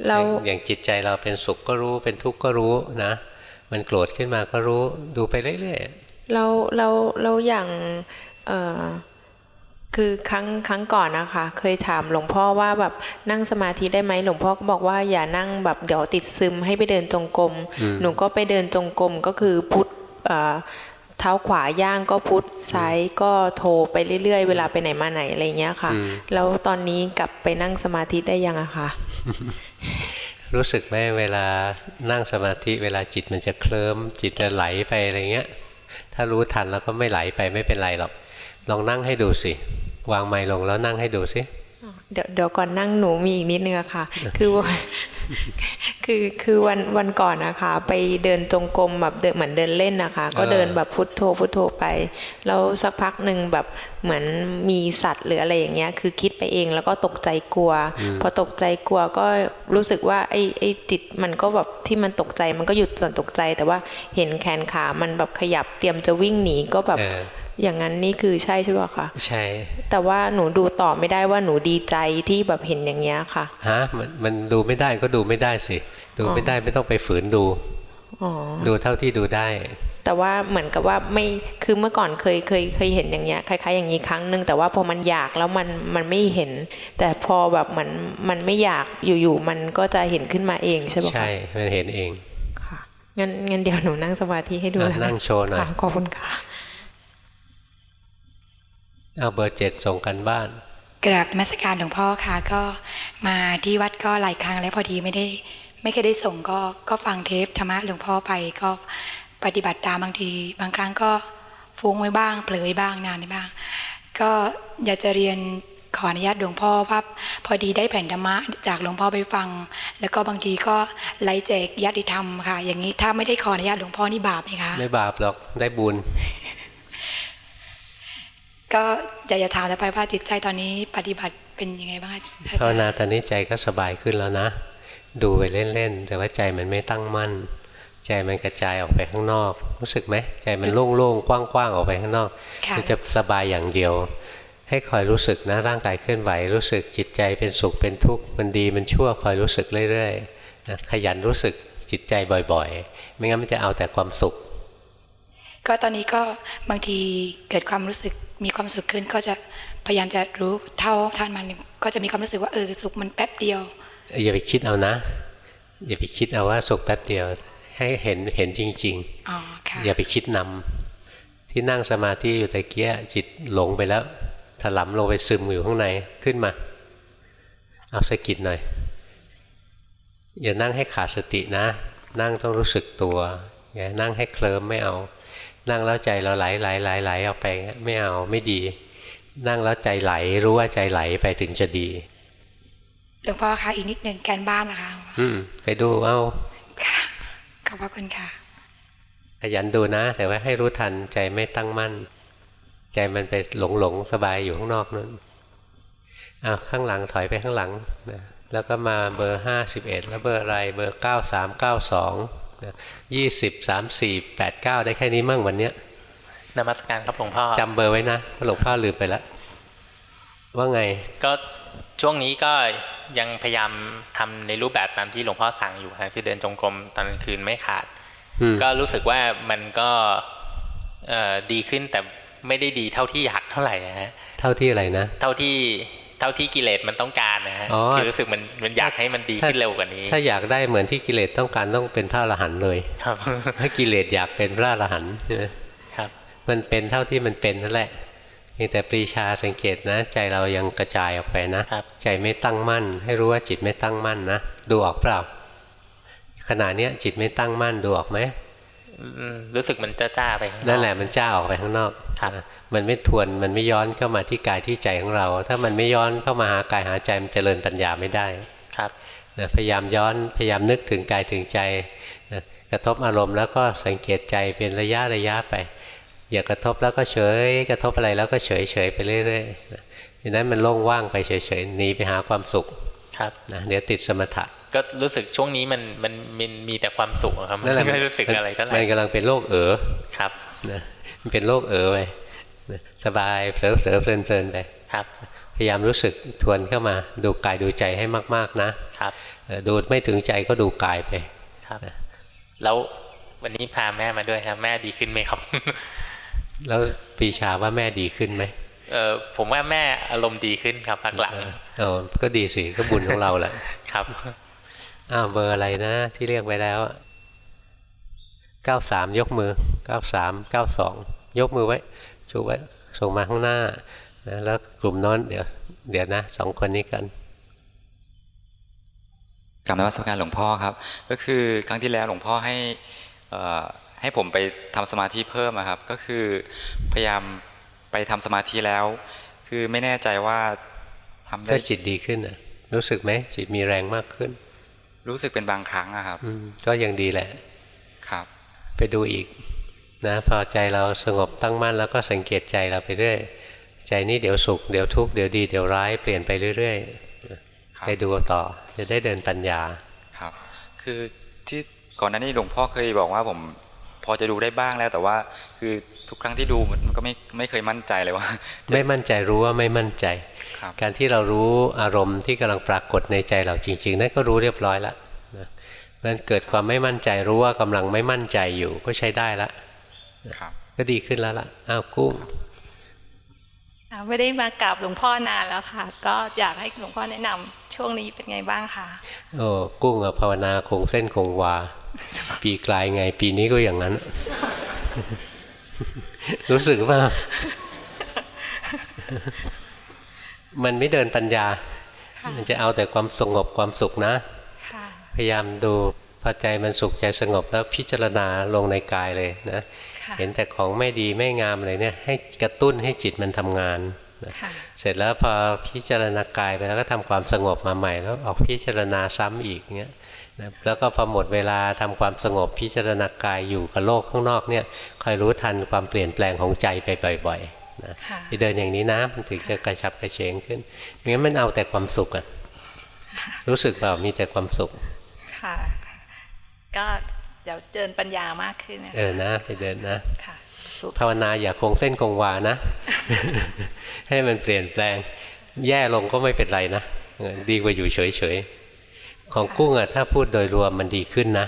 เราอย่างจิตใจเราเป็นสุขก็รู้เป็นทุกข์ก็รู้นะ มันโกรธขึ้นมาก็รู้ดูไปเรื่อยๆเราเราเราอย่างเออ คือครั้งครั้งก่อนนะคะ เคยถามหลวงพ่อว่าแบบนั่งสมาธิได้ไหมหลวงพ่อก็บอกว่าอย่านั่งแบบเดี๋ยวติดซึมให้ไปเดินจงกรมหนูก็ไปเดินจงกรมก็คือพุทธเท้าขวาย่างก็พุทธซ้ายก็โทรไปเรื่อยๆ เวลาไปไหนมาไหนอะไรเงี้ยค่ะ แล้วตอนนี้กลับไปนั่งสมาธิได้ยังอะคะรู้สึกไหมเวลานั่งสมาธิเวลาจิตมันจะเคลิ้มจิตจะไหลไปอะไรเงี้ย ถ้ารู้ทันแล้วก็ไม่ไหลไปไม่เป็นไรหรอก ลองนั่งให้ดูสิ วางไม้ลงแล้วนั่งให้ดูสิเดี๋ยวเดี๋ยวก่อนนั่งหนูมีอีกนิดนึงอะค่ะ คือคือคือวันวันก่อนนะคะไปเดินจงกรมแบบเดินเหมือนเดินเล่นนะคะ ก็เดินแบบพุทโธพุทโธไป แล้วสักพักหนึ่งแบบเหมือนมีสัตว์หรืออะไรอย่างเงี้ย คือคิดไปเองแล้วก็ตกใจกลัว พอตกใจกลัวก็รู้สึกว่าไอ้ไอ้จิตมันก็แบบที่มันตกใจมันก็หยุดส่วนตกใจ แต่ว่าเห็นแขนขามันแบบขยับเตรียมจะวิ่งหนีก็แบบ อย่างนั้นนี่คือใช่ใช่ป่ะคะใช่ แต่ว่าหนูดูต่อไม่ได้ว่าหนูดีใจที่แบบเห็นอย่างเงี้ยค่ะฮะมันมันดูไม่ได้ก็ดูไม่ได้สิ ดูไม่ได้ไม่ต้องไปฝืนดูดูเท่าที่ดูได้ แต่ว่าเหมือนกับว่าไม่คือเมื่อก่อนเคยเคยเคยเห็นอย่างเงี้ยคล้ายๆอย่างนี้ครั้งหนึ่งแต่ว่าพอมันอยากแล้วมันมันไม่เห็น แต่พอแบบมันมันไม่อยากอยู่ๆมันก็จะเห็นขึ้นมาเองใช่ไหมใช่มันเห็นเองค่ะงั้นงั้นเดี๋ยวหนูนั่งสมาธิให้ดูนะนั่งโชว์หน่อยขอบคุณค่ะ เอาเบอร์เจ็ดส่งกันบ้าน กราบมาสการหลวงพ่อค่ะ ก็มาที่วัดก็หลายครั้งแล้วพอดีไม่ได้ ไม่เคยได้ส่งก็ก็ฟังเทปธรรมะหลวงพ่อไปก็ปฏิบัติตามบางที บางครั้งก็ฟุ้งไว้บ้าง เผลอไว้บ้างนานไว้บ้าง ก็อยากจะเรียนขออนุญาตหลวงพ่อว่าพอดีได้แผ่นธรรมะจากหลวงพ่อไปฟัง แล้วก็บางทีก็ไล่แจกญาติธรรมค่ะ อย่างนี้ถ้าไม่ได้ขออนุญาตหลวงพ่อนี่บาปไหมคะไม่บาปหรอกได้บุญ ก็อยากจะถามต่อไปว่าจิตใจตอนนี้ปฏิบัติเป็นยังไงบ้างคะอาภาจาวรย์นาตอนนี้ใจก็สบายขึ้นแล้วนะ ดูไปเล่นๆแต่ว่าใจมันไม่ตั้งมั่น ใจมันกระจายออกไปข้างนอก รู้สึกไหมใจมันโล่งๆกว้างๆออกไปข้างนอกค่ะมันจะสบายอย่างเดียว ให้คอยรู้สึกนะร่างกายเคลื่อนไหวรู้สึกจิตใจเป็นสุขเป็นทุกข์มันดีมันชั่วคอยรู้สึกเรื่อยๆนะขยันรู้สึกจิตใจบ่อยๆ ไม่งั้นมันจะเอาแต่ความสุข ก็ตอนนี้ก็บางทีเกิดความรู้สึกมีความสุขขึ้น ก็จะพยายามจะรู้เท่าท่านมันก็จะมีความรู้สึกว่าเออสุขมันแป๊บเดียวอย่าไปคิดเอานะ อย่าไปคิดเอาว่าสุขแป๊บเดียว ให้เห็นเห็นจริงอ๋อค่ะๆอย่าไปคิดนำที่นั่งสมาธิอยู่ตะเกียจิตหลงไปแล้วถลำลงไปซึมอยู่ข้างในขึ้นมา เอาสะกิดหน่อย อย่านั่งให้ขาดสตินะ นั่งต้องรู้สึกตัวอย่านั่งให้เคลิ้มไม่เอา นั่งแล้วใจเราไหลไหลไหลไหลออกไปไม่เอาไม่ดี นั่งแล้วใจไหลรู้ว่าใจไหลไปถึงจะดีหลวงพ่อคะอีกนิดหนึ่งการบ้านนะคะ อืม ไปดูเอาขอบพระคุณค่ะขยันดูนะ แต่ว่าให้รู้ทันใจไม่ตั้งมั่น ใจมันไปหลงหลงสบายอยู่ข้างนอกนั้นอ้าวข้างหลังถอยไปข้างหลังนะแล้วก็มาเบอร์ห้าสิบเอ็ดแล้วเบอร์อะไรเบอร์เก้าสามเก้าสอง ยี่สิบสามสี่แปดเก้าได้แค่นี้มั่งวันเนี้ยนมัสการครับหลวงพ่อจำเบอร์ไว้นะเพราะหลวงพ่อลืมไปแล้วว่าไงก็ช่วงนี้ก็ยังพยายามทำในรูปแบบตามที่หลวงพ่อสั่งอยู่ครับคือเดินจงกรมตอนกลางคืนไม่ขาดอืมก็รู้สึกว่ามันก็เอ่อดีขึ้นแต่ไม่ได้ดีเท่าที่อยากเท่าไหร่นะฮะเท่าที่อะไรนะ เท่าที่ เท่าที่กิเลสมันต้องการนะฮะอ๋อคือรู้สึกมันมันอยากให้มันดีขึ้นเร็วกว่านี้ ถ้าอยากได้เหมือนที่กิเลสต้องการต้องเป็นพระอรหันต์เลย ครับถ้ากิเลสอยากเป็นพระอรหันต์ใช่ไหมครับ มันเป็นเท่าที่มันเป็นนั่นแหละเพียงแต่ปรีชาสังเกตนะ ใจเรายังกระจายออกไปนะใจไม่ตั้งมั่น ให้รู้ว่าจิตไม่ตั้งมั่นนะดูออกเปล่าขณะเนี้ยจิตไม่ตั้งมั่นดูออกไหมอืม รู้สึกมันจ้าๆไปข้างอกนั่นแหละมันจ้าออกไปข้างนอกนะมันไม่ทวนมันไม่ย้อนเข้ามาที่กายที่ใจของเรา ถ้ามันไม่ย้อนเข้ามาหากายหาใจมันเจริญปัญญาไม่ได้ครับนะพยายามย้อนพยายามนึกถึงกายถึงใจนะกระทบอารมณ์แล้วก็สังเกตใจเป็นระยะระยะไป อย่ากระทบแล้วก็เฉย กระทบอะไรแล้วก็เฉยเฉยไปเรื่อยๆนะดังนั้นมันโล่งว่างไปเฉยๆหนีไปหาความสุขครับนะเดี๋ยวติดสมถะ ก็รู้สึกช่วงนี้มันมันมันมีแต่ความสุขอะครับนั่นแหละไม่รู้สึกอะไรเท่าไหร่มันกำลังเป็นโรคเอ๋อครับนะมันเป็นโรคเอ๋อไปนะสบายเผลอเผลอเพลินเพลินไปครับ พยายามรู้สึกทวนเข้ามาดูกายดูใจให้มาก ๆนะครับเอ่อดูไม่ถึงใจก็ดูกายไปครับ แล้ววันนี้พาแม่มาด้วยครับ แม่ดีขึ้นไหมครับ แล้วปรีชาว่าแม่ดีขึ้นไหมเออผมว่าแม่อารมณ์ดีขึ้นครับพักหลังเออก็ดีสิก็บุญของเราแหละครับ อ้าวเบอร์อะไรนะ ที่เรียกไว้แล้วเก้าสามยกมือเก้าสามเก้าสองยกมือไว้ชูไว้ส่งมาข้างหน้านะแล้วกลุ่มโน้นเดี๋ยวเดี๋ยวนะสองคนนี้กันกรรมนวัตการหลวงพ่อครับ ก็คือครั้งที่แล้วหลวงพ่อให้เอ่อให้ผมไปทำสมาธิเพิ่มอะครับ ก็คือพยายามไปทำสมาธิแล้ว คือไม่แน่ใจว่าทำได้ก็จิตดีขึ้นนะรู้สึกไหมจิตมีแรงมากขึ้น รู้สึกเป็นบางครั้งอะครับอืมก็ยังดีแหละครับ ไปดูอีกนะพอใจเราสงบตั้งมั่นแล้วก็สังเกตใจเราไปเรื่อยใจนี้เดี๋ยวสุขเดี๋ยวทุกข์เดี๋ยวดีเดี๋ยวร้ายเปลี่ยนไปเรื่อยๆไปดูต่อจะได้เดินปัญญาครับ คือที่ก่อนหน้านี้หลวงพ่อเคยบอกว่าผมพอจะดูได้บ้างแล้วแต่ว่าคือ ทุกครั้งที่ดูมันก็ไม่ไม่เคยมั่นใจเลยว่า ไม่มั่นใจรู้ว่าไม่มั่นใจครับการที่เรารู้อารมณ์ที่กำลังปรากฏในใจเราจริง ๆ นั่นก็รู้เรียบร้อยแล้วนะมันเกิดความไม่มั่นใจรู้ว่ากำลังไม่มั่นใจอยู่ก็ใช้ได้ละครับก็ดีขึ้นแล้วล่ะอ้าวกุ้งอ่าไม่ได้มากราบหลวงพ่อนานแล้วค่ะ ก็อยากให้หลวงพ่อแนะนำช่วงนี้เป็นไงบ้างคะโอ้กุ้งอะภาวนาคงเส้นคงวา ปีกลายไง ปีนี้ก็อย่างนั้น รู้สึกว่า มันไม่เดินปัญญา มันจะเอาแต่ความสงบความสุขนะ พยายามดูพอใจมันสุขใจสงบแล้วพิจารณาลงในกายเลยนะ เห็นแต่ของไม่ดีไม่งามอะไรเนี่ย ให้กระตุ้นให้จิตมันทำงานนะเสร็จแล้วพอพิจารณากายไปแล้วก็ทำความสงบมาใหม่แล้วออกพิจารณาซ้ำอีกเงี้ยนะ แล้วก็พอหมดเวลาทำความสงบพิจารณากายอยู่กับโลกข้างนอกเนี่ยคอยรู้ทันความเปลี่ยนแปลงของใจไปบ่อยๆนะที่เดินอย่างนี้นะมันถึงจะกระชับกระเฉงขึ้นไม่งั้นมันเอาแต่ความสุขอะรู้สึกเปล่ามีแต่ความสุขค่ะก็เดี๋ยวเดินปัญญามากขึ้นนะเออนะไปเดินนะค่ะภาวนาอย่าคงเส้นคงวานะ ให้มันเปลี่ยนแปลง แย่ลงก็ไม่เป็นไรนะเออดีกว่าอยู่เฉยๆ ของกุ้งอะถ้าพูดโดยรวมมันดีขึ้นนะ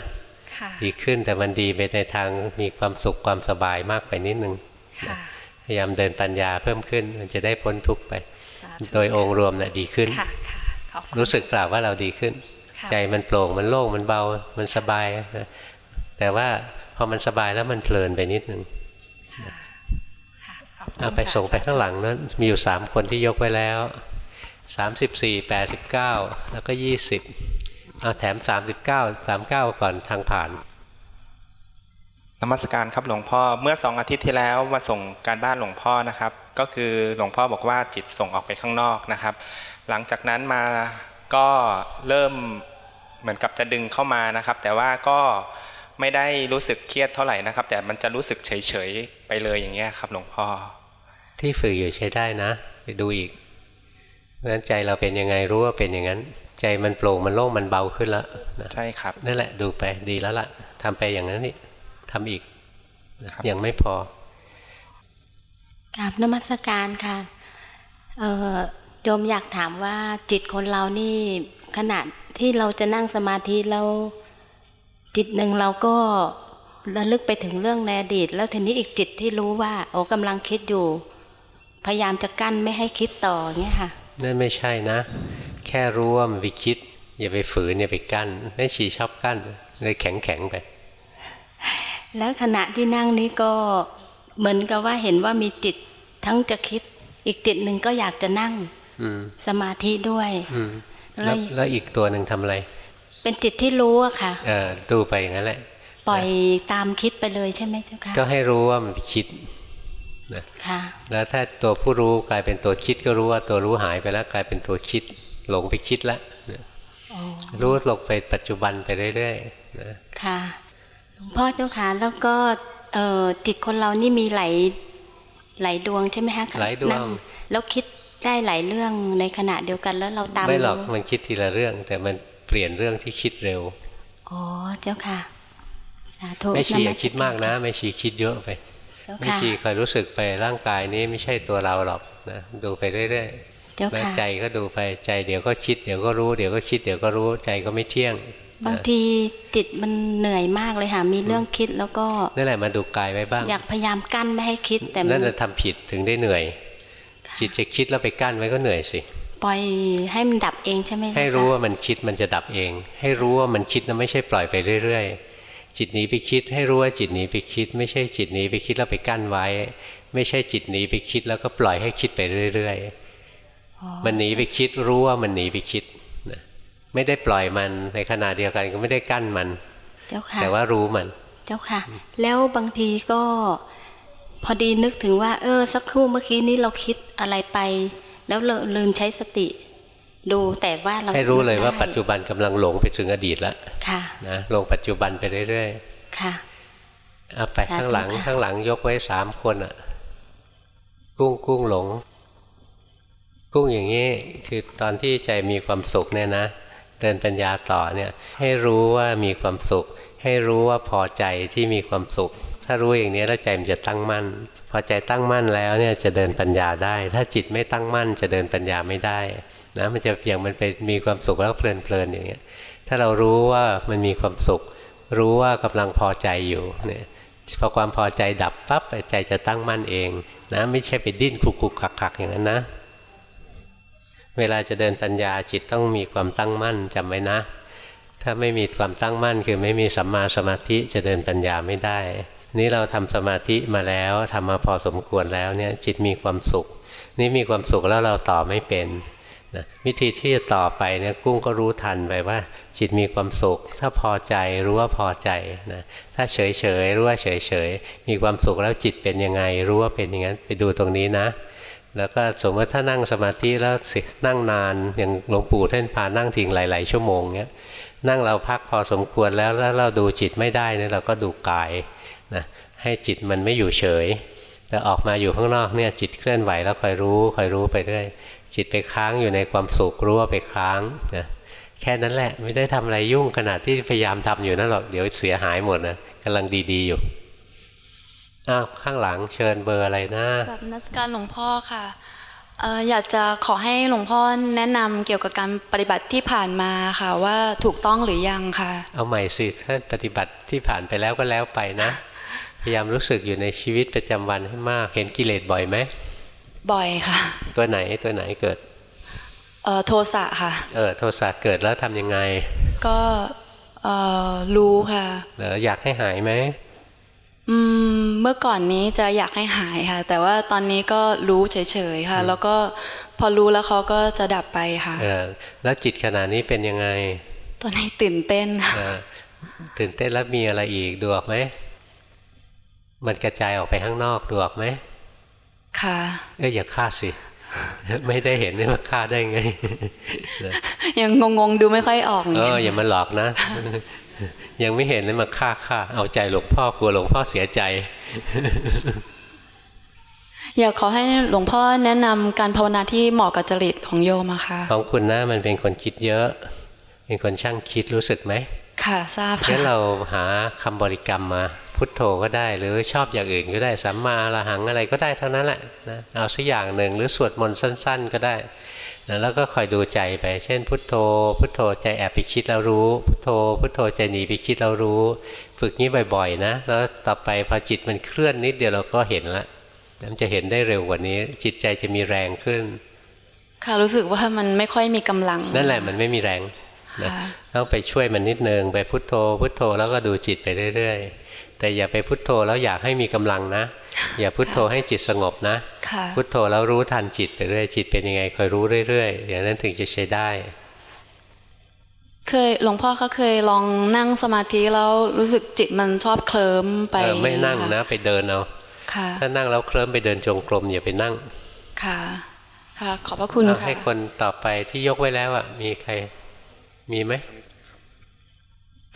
ค่ะดีขึ้นแต่มันดีไปในทางมีความสุขความสบายมากไปนิดนึงค่ะพยายามเดินปัญญาเพิ่มขึ้น มันจะได้พ้นทุกข์ไปสาธุโดยองค์รวมน่ะดีขึ้นค่ะค่ะขอบคุณรู้สึกเปล่าว่าเราดีขึ้นค่ะใจมันโปร่งมันโล่งมันเบามันสบายนะแต่ว่าพอมันสบายแล้วมันเพลินไปนิดนึงเอาไปส่งไปข้างหลังนั้นมีอยู่สามคนที่ยกไว้แล้วสามสิบสี่แปดสิบเก้าแล้วก็ยี่สิบ เอาแถมสามสิบเก้าสามเก้าก่อนทางผ่านนมัสการครับหลวงพ่อเมื่อสองอาทิตย์ที่แล้วมาส่งการบ้านหลวงพ่อนะครับ ก็คือหลวงพ่อบอกว่าจิตส่งออกไปข้างนอกนะครับ หลังจากนั้นมาก็เริ่มเหมือนกับจะดึงเข้ามานะครับ แต่ว่าก็ไม่ได้รู้สึกเครียดเท่าไหร่นะครับ แต่มันจะรู้สึกเฉยๆไปเลยอย่างเงี้ยครับ หลวงพ่อ ที่ฝึกอยู่ใช้ได้นะ ไปดูอีกเพราะฉะนั้นใจเราเป็นยังไงรู้ว่าเป็นอย่างนั้น ใจมันโปร่งมันโล่งมันเบาขึ้นแล้วนะใช่ครับนั่นแหละดูไปดีแล้วล่ะทำไปอย่างนั้นนี่ทำอีกยังไม่พอกราบนมัสการค่ะเอ่อโยมอยากถามว่าจิตคนเรานี่ขณะที่เราจะนั่งสมาธิแล้วจิตหนึ่งเราก็ระลึกไปถึงเรื่องในอดีต แล้วทีนี้อีกจิตที่รู้ว่า โอ้กำลังคิดอยู่ พยายามจะกั้นไม่ให้คิดต่อเงี้ยค่ะนั่นไม่ใช่นะ แค่รู้ว่ามันไปคิด อย่าไปฝืนอย่าไปกั้นไม่ชีชอบกั้นเลยแข็งแข็งๆไป แล้วขณะที่นั่งนี้ก็เหมือนกับว่าเห็นว่ามีจิตทั้งจะคิด อีกจิตหนึ่งก็อยากจะนั่งอืมสมาธิด้วยอืมแล้แล้ววแล้วอีกตัวหนึ่งทำอะไร เป็นจิตที่รู้อะค่ะ เออดูไปอย่างนั้นแหละ ปล่อยตามคิดไปเลยใช่ไหมเจ้าค่ะก็ให้รู้ว่ามันไปคิดนะค่ะแล้วถ้าตัวผู้รู้กลายเป็นตัวคิดก็รู้ว่าตัวรู้หายไปแล้วกลายเป็นตัวคิด หลงไปคิดแล้วนะรู้หลงไปปัจจุบันไปเรื่อยๆนะค่ะหลวงพ่อเจ้าค่ะแล้วก็เอ่อจิตคนเรานี่มีหลายหลายดวงใช่ไหมคะหลายดวงนั่แล้วคิดได้หลายเรื่องในขณะเดียวกันแล้วเราตามไม่หรอกรู้มันคิดทีละเรื่อง แต่มันเปลี่ยนเรื่องที่คิดเร็วอ๋อเจ้าค่ะสาธุไม่ชีนอย่าคิดมากนะ ไม่ชีคิดเยอะไปเจ้าค่ะไม่ชีคอยรู้สึกไปร่างกายนี้ไม่ใช่ตัวเราหรอกนะดูไปเรื่อยเจ้าๆ แล้วค่ะใจก็ดูไปใจเดี๋ยวก็คิดเดี๋ยวก็รู้เดี๋ยวก็คิดเดี๋ยวก็รู้ใจก็ไม่เที่ยง บางนะทีจิตมันเหนื่อยมากเลยค่ะมีเรื่องคิดแล้วก็นั่นแหละมาดูกายไว้บ้าง อยากพยายามกั้นไม่ให้คิดแต่มันั่นนแหละทำผิดถึงได้เหนื่อย จิตจะคิดแล้วไปกั้นไว้ก็เหนื่อยสิปล่อยให้มันดับเองใช่ไหมเจ้าให้รู้ว่ามันคิดมันจะดับเอง ให้รู้ว่ามันคิดนะไม่ใช่ปล่อยไปเรื่อยๆ จิตหนีไปคิด ให้รู้ว่าจิตหนีไปคิด ไม่ใช่จิตหนีไปคิดแล้วไปกั้นไว้ ไม่ใช่จิตหนีไปคิดแล้วก็ปล่อยให้คิดไปเรื่อยๆ มันหนีไปคิดรู้ว่ามันหนีไปคิดนะไม่ได้ปล่อยมันในขณะเดียวกันก็ไม่ได้กั้นมันเจ้าค่ะแต่ว่ารู้มัน เจ้าค่ะ แล้วบางทีก็พอดีนึกถึงว่า เออ สักครู่เมื่อกี้นี้เราคิดอะไรไป แล้วเราลืมใช้สติ ดูแต่ว่าเราให้รู้เลยว่าได้ปัจจุบันกำลังหลงไปถึงอดีตแล้วค่ะนะลงปัจจุบันไปเรื่อยค่ะๆเอาไปสาธุข้างหลังค่ะข้างหลังยกไว้สามคนอะ กุ้งกุ้งหลง กุ้งอย่างนี้คือตอนที่ใจมีความสุขเนี่ยนะเดินปัญญาต่อเนี่ยให้รู้ว่ามีความสุข ให้รู้ว่าพอใจที่มีความสุข ถ้ารู้อย่างนี้แล้วใจมันจะตั้งมั่น พอใจตั้งมั่นแล้วเนี่ยจะเดินปัญญาได้ ถ้าจิตไม่ตั้งมั่นจะเดินปัญญาไม่ได้นะมันจะอย่างมันไปมีความสุขแล้วเพลินเพลินๆอย่างเงี้ยถ้าเรารู้ว่ามันมีความสุข รู้ว่ากำลังพอใจอยู่เนี่ยพอความพอใจดับปั๊บใจจะตั้งมั่นเองนะไม่ใช่ไปดิ้นคุกคุกคักคักอย่างนั้นนะ เวลาจะเดินปัญญาจิตต้องมีความตั้งมั่นจำไว้นะ ถ้าไม่มีความตั้งมั่นคือไม่มีสัมมาสมาธิจะเดินปัญญาไม่ได้ นี่เราทำสมาธิมาแล้วทำมาพอสมควรแล้วเนี่ยจิตมีความสุข นี่มีความสุขแล้วเราต่อไม่เป็นนะวิธีที่จะต่อไปเนี่ยกุ้งก็รู้ทันไปว่า จิตมีความสุข ถ้าพอใจรู้ว่าพอใจนะถ้าเฉยเฉยๆรู้ว่าเฉยเฉยๆมีความสุขแล้วจิตเป็นยังไง รู้ว่าเป็นอย่างนั้นไปดูตรงนี้นะ แล้วก็สมมติถ้านั่งสมาธิแล้วสินั่งนานอย่างหลวงปู่ท่านพานั่งทิ้งหลาย ๆ ชั่วโมงเนี้ยนั่งเราพักพอสมควรแล้วแล้วเราดูจิตไม่ได้เนี่ยเราก็ดูกายนะให้จิตมันไม่อยู่เฉยแต่ออกมาอยู่ข้างนอกเนี่ยจิตเคลื่อนไหวแล้วคอยรู้คอยรู้ไปเรื่อยจิตไปค้างอยู่ในความสุขรู้ว่าไปค้างนะแค่นั้นแหละไม่ได้ทำอะไรยุ่งขนาดที่พยายามทำอยู่นั่นหรอกเดี๋ยวเสียหายหมดนะกำลังดีๆอยู่ อ้าวข้างหลังเชิญเบอร์อะไรนะแบบนักการหลวงพ่อค่ะเอ่ออยากจะขอให้หลวงพ่อแนะนำเกี่ยวกับการปฏิบัติที่ผ่านมาค่ะว่าถูกต้องหรือยังค่ะ เอาใหม่สิถ้าปฏิบัติที่ผ่านไปแล้วก็แล้วไปนะ พยายามรู้สึกอยู่ในชีวิตประจำวันให้มาก เห็นกิเลสบ่อยไหมบ่อยค่ะ ตัวไหนตัวไหนเกิดเอ่อโทสะค่ะเออโทสะเกิดแล้วทำยังไง ก็เอ่อรู้ค่ะเอออยากให้หายไหมอืม เมื่อก่อนนี้จะอยากให้หายค่ะ แต่ว่าตอนนี้ก็รู้เฉยๆค่ะ แล้วก็พอรู้แล้วเขาก็จะดับไปค่ะเออแล้วจิตขณะนี้เป็นยังไง ตอนนี้ตื่นเต้นค่ะเออตื่นเต้นแล้วมีอะไรอีกดูออกไหมมันกระจายออกไปข้างนอกดูออกไหมค่ะเอ้ยอย่าฆ่าสิไม่ได้เห็นนี่ว่าฆ่าได้ไงยังงงๆดูไม่ค่อยออกเหมือนเอกันออย่ามาหลอกนะ ยังไม่เห็นเลยมาฆ่าฆ่าเอาใจหลวงพ่อกลัวหลวงพ่อเสียใจ อยากขอให้หลวงพ่อแนะนำการภาวนาที่เหมาะกับจริตของโยมอะค่ะของคุณนะมันเป็นคนคิดเยอะ เป็นคนช่างคิดรู้สึกไหมค่ะทราบงั้นค่ะเราหาคำบริกรรมมาพุทโธก็ได้ หรือชอบอย่างอื่นก็ได้สัมมาละหังอะไรก็ได้เท่านั้นแหละนะเอาสักอย่างหนึ่งหรือสวดมนต์สั้น ๆ ก็ได้ นะแล้วก็คอยดูใจไป เช่น พุทโธ พุทโธใจแอบไปคิดแล้วรู้ พุทโธ พุทโธใจหนีไปคิดแล้วรู้ ฝึกนี้บ่อยๆนะ แล้วต่อไปพอจิตมันเคลื่อนนิดเดียวเราก็เห็นละมันจะเห็นได้เร็วกว่านี้ จิตใจจะมีแรงขึ้น ค่ะรู้สึกว่ามันไม่ค่อยมีกำลัง นั่นแหละมันไม่มีแรงนะต้องไปช่วยมันนิดนึงไปพุทโธ พุทโธแล้วก็ดูจิตไปเรื่อย ๆ แต่อย่าไปพุทโธแล้วอยากให้มีกำลังนะ อย่าพุทโธให้จิตสงบนะค่ะพุทโธแล้วรู้ทันจิตไปเรื่อยจิตเป็นยังไงคอยรู้เรื่อยๆอย่างนั้นถึงจะใช้ได้ เคยหลวงพ่อเขาเคยลองนั่งสมาธิแล้วรู้สึกจิตมันชอบเคลิ้มไปเออไม่นั่งนะ ไปเดินเอาค่ะถ้านั่งแล้วเคลิ้มไปเดินจงกรมอย่าไปนั่ง ค่ะ ค่ะ ขอบพระคุณเอาค่ะให้คนต่อไปที่ยกไว้แล้วอะมีใครมีไหม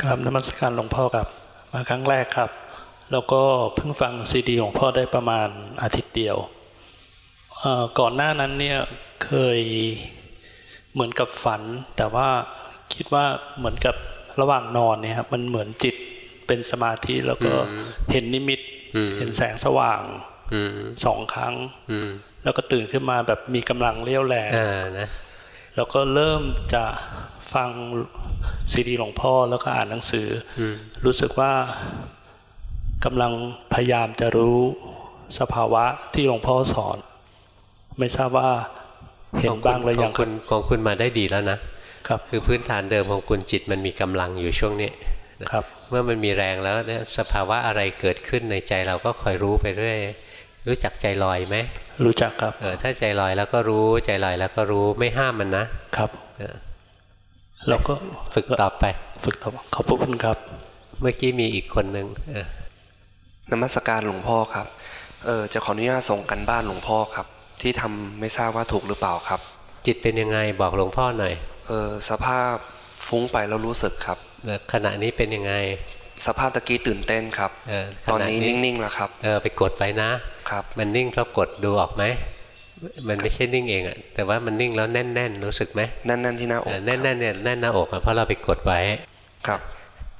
กราบนมัสการหลวงพ่อครับ มาครั้งแรกครับ แล้วก็เพิ่งฟังซีดีหลวงพ่อได้ประมาณอาทิตย์เดียวเอ่อก่อนหน้านั้นเนี่ยเคยเหมือนกับฝัน แต่ว่าคิดว่าเหมือนกับระหว่างนอนเนี่ยครับมันเหมือนจิตเป็นสมาธิแล้วก็เห็นนิมิตเห็นแสงสว่างสองครั้งแล้วก็ตื่นขึ้นมาแบบมีกำลังเรี่ยวแรงเออนะแล้วก็เริ่มจะฟังซีดีหลวงพ่อแล้วก็อ่านหนังสืออมรู้สึกว่า กำลังพยายามจะรู้สภาวะที่หลวงพ่อสอน ไม่ทราบว่าเห็นบ้างหรือยังของคุณของคุณมาได้ดีแล้วนะครับคือพื้นฐานเดิมของคุณจิตมันมีกำลังอยู่ช่วงนี้นะครับเมื่อมันมีแรงแล้วเนี่ยสภาวะอะไรเกิดขึ้นในใจเราก็คอยรู้ไปเรื่อยรู้จักใจลอยไหมรู้จักครับเออถ้าใจลอยแล้วก็รู้ใจลอยแล้วก็รู้ไม่ห้ามมันนะครับเออแล้วก็ฝึกต่อไป ฝึกต่อขอบพระคุณครับ เมื่อกี้มีอีกคนหนึ่งเออ นมัสการหลวงพ่อครับ เออจะขออนุญาตส่งกันบ้านหลวงพ่อครับ ที่ทำไม่ทราบว่าถูกหรือเปล่าครับ จิตเป็นยังไงบอกหลวงพ่อหน่อย เออสภาพฟุ้งไปแล้วรู้สึกครับแล้วขณะนี้เป็นยังไง สภาพตะกี้ตื่นเต้นครับเออตอนนี้ขณะนิ่งๆแล้วครับ เออไปกดไปนะครับ มันนิ่งเพราะกดดูออกไหมมันไม่ใช่นิ่งเองอะแต่ว่ามันนิ่งแล้วแน่น ๆ รู้สึกไหมแน่นๆที่หน้าอกเแน่นๆเนี่ยแน่นหน้าอกอะเพราะเราไปกดไว้ครับ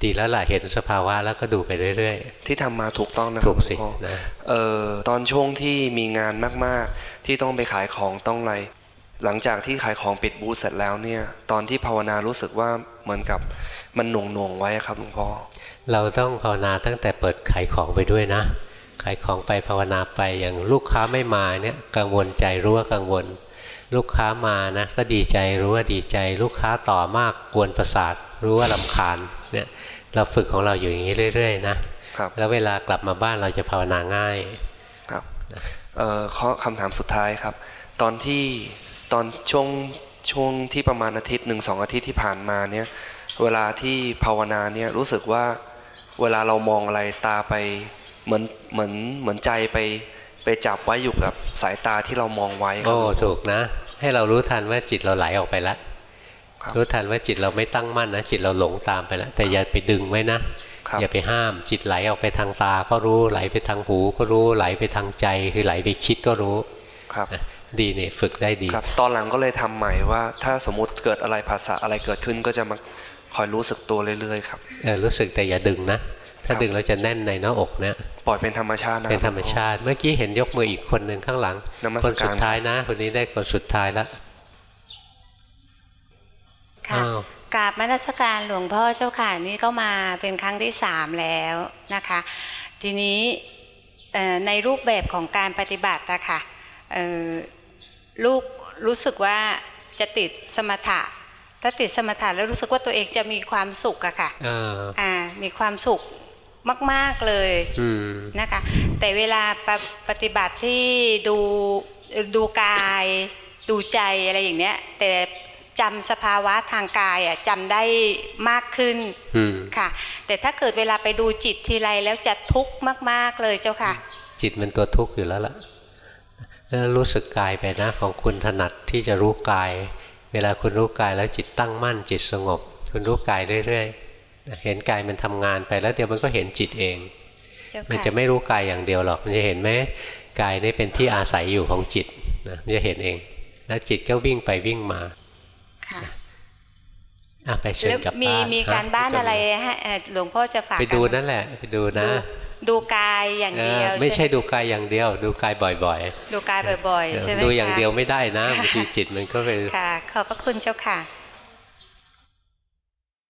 ดีแล้วล่ะเห็นสภาวะแล้วก็ดูไปเรื่อยที่ทำมาถูกต้องนะคถูรับกสิหลวงพ่อนะเออตอนช่วงที่มีงานมากๆ ที่ต้องไปขายของต้องอะไร หลังจากที่ขายของปิดบูธเสร็จแล้วเนี่ย ตอนที่ภาวนารู้สึกว่าเหมือนกับมันหน่วงหน่วงๆไว้ครับหลวงพ่อๆเราต้องภาวนาตั้งแต่เปิดขายของไปด้วยนะขายของไปภาวนาไปอย่างลูกค้าไม่มาเนี่ยกังวลใจรู้ว่ากังวล ลูกค้ามานะก็ดีใจรู้ว่าดีใจ ลูกค้าต่อมากกวนประสาท รู้ว่าลำคาญเนี่ย เราฝึกของเราอยู่อย่างนี้เรื่อย ๆ นะครับแล้วเวลากลับมาบ้านเราจะภาวนาง่ายครับเอ่อข้อคำถามสุดท้ายครับ ตอนที่ตอนช่วงช่วงที่ประมาณอาทิตย์หนึ่งสองอาทิตย์ที่ผ่านมาเนี่ยเวลาที่ภาวนาเนี่ยรู้สึกว่าเวลาเรามองอะไรตาไปเหมือนเหมือนเหมือนใจไปไปจับไว้อยู่กับสายตาที่เรามองไว้ครับโอ้ถูกนะ ให้เรารู้ทันว่าจิตเราไหลออกไปแล้ว รู้ทันว่าจิตเราไม่ตั้งมั่นนะจิตเราหลงตามไปแล้วแต่อย่าไปดึงไว้นะอย่าไปห้ามจิตไหลออกไปทางตา ก็รู้ไหลไปทางหูก็รู้ไหลไปทางใจ คือไหลไปคิดก็รู้ครับดีเนี่ยฝึกได้ดีครับ ตอนหลังก็เลยทำใหม่ว่า ถ้าสมมุติเกิดอะไรภาษาอะไรเกิดขึ้นก็จะมาคอยรู้สึกตัวเรื่อยๆครับเออรู้สึกแต่อย่าดึงนะถ้าดึงเราจะแน่นในหน้าอกเนี่ยปล่อยเป็นธรรมชาตินะเป็นธรรมชาติ เมื่อกี้เห็นยกมืออีกคนหนึ่งข้างหลังนมัสคนการสุดท้ายนะ คนนี้ได้คนสุดท้ายแล้ว ค่ะอ้าวกราบมนสการหลวงพ่อเจ้าค่ะนี่ก็มาเป็นครั้งที่สามแล้วนะคะ ทีนี้เอ่อในรูปแบบของการปฏิบัติอะค่ะเอ่อลูกรู้สึกว่าจะติดสมถะ ถ้าติดสมถะแล้วรู้สึกว่าตัวเองจะมีความสุขอะค่ะเอออ่ามีความสุขมาก ๆเลยอืมนะคะ แต่เวลาปะปฏิบัติที่ดูดูกาย ดูใจอะไรอย่างเนี้ย แต่ จำสภาวะทางกายอะจำได้มากขึ้นอืมค่ะ แต่ถ้าเกิดเวลาไปดูจิตทีไรแล้วจะทุกข์มาก ๆเลยเจ้าค่ะ จิตมันตัวทุกข์อยู่แล้วล่ะแล้วรู้สึกกายไปนะของคุณถนัดที่จะรู้กาย เวลาคุณรู้กายแล้วจิตตั้งมั่นจิตสงบ คุณรู้กายเรื่อยๆเห็นกายมันทำงานไปแล้วเดี๋ยวมันก็เห็นจิตเองเจ้าค่ะมันจะไม่รู้กายอย่างเดียวหรอกมันจะเห็นไหมกายนี่เป็นที่อาศัยอยู่ของจิตนะมันจะเห็นเอง แล้วจิตก็วิ่งไปวิ่งมา ค่ะอะไปเชิญแล้วกลับมีบ้านมีฮะการบ้านอะไรให้เอ่อหลวงพ่อจะฝากไปดูกันนั่นแหละไปดูนะ ดูกายอย่างเดียวเออไม่ใช่หดูกายอย่างเดียว ดูกายบ่อยๆ ดูกายบ่อยๆใช่ไหมดูอย่างคะเดียวไม่ได้นะบางทีจิตมันก็ไปค่ะขอบพระคุณเจ้าค่ะ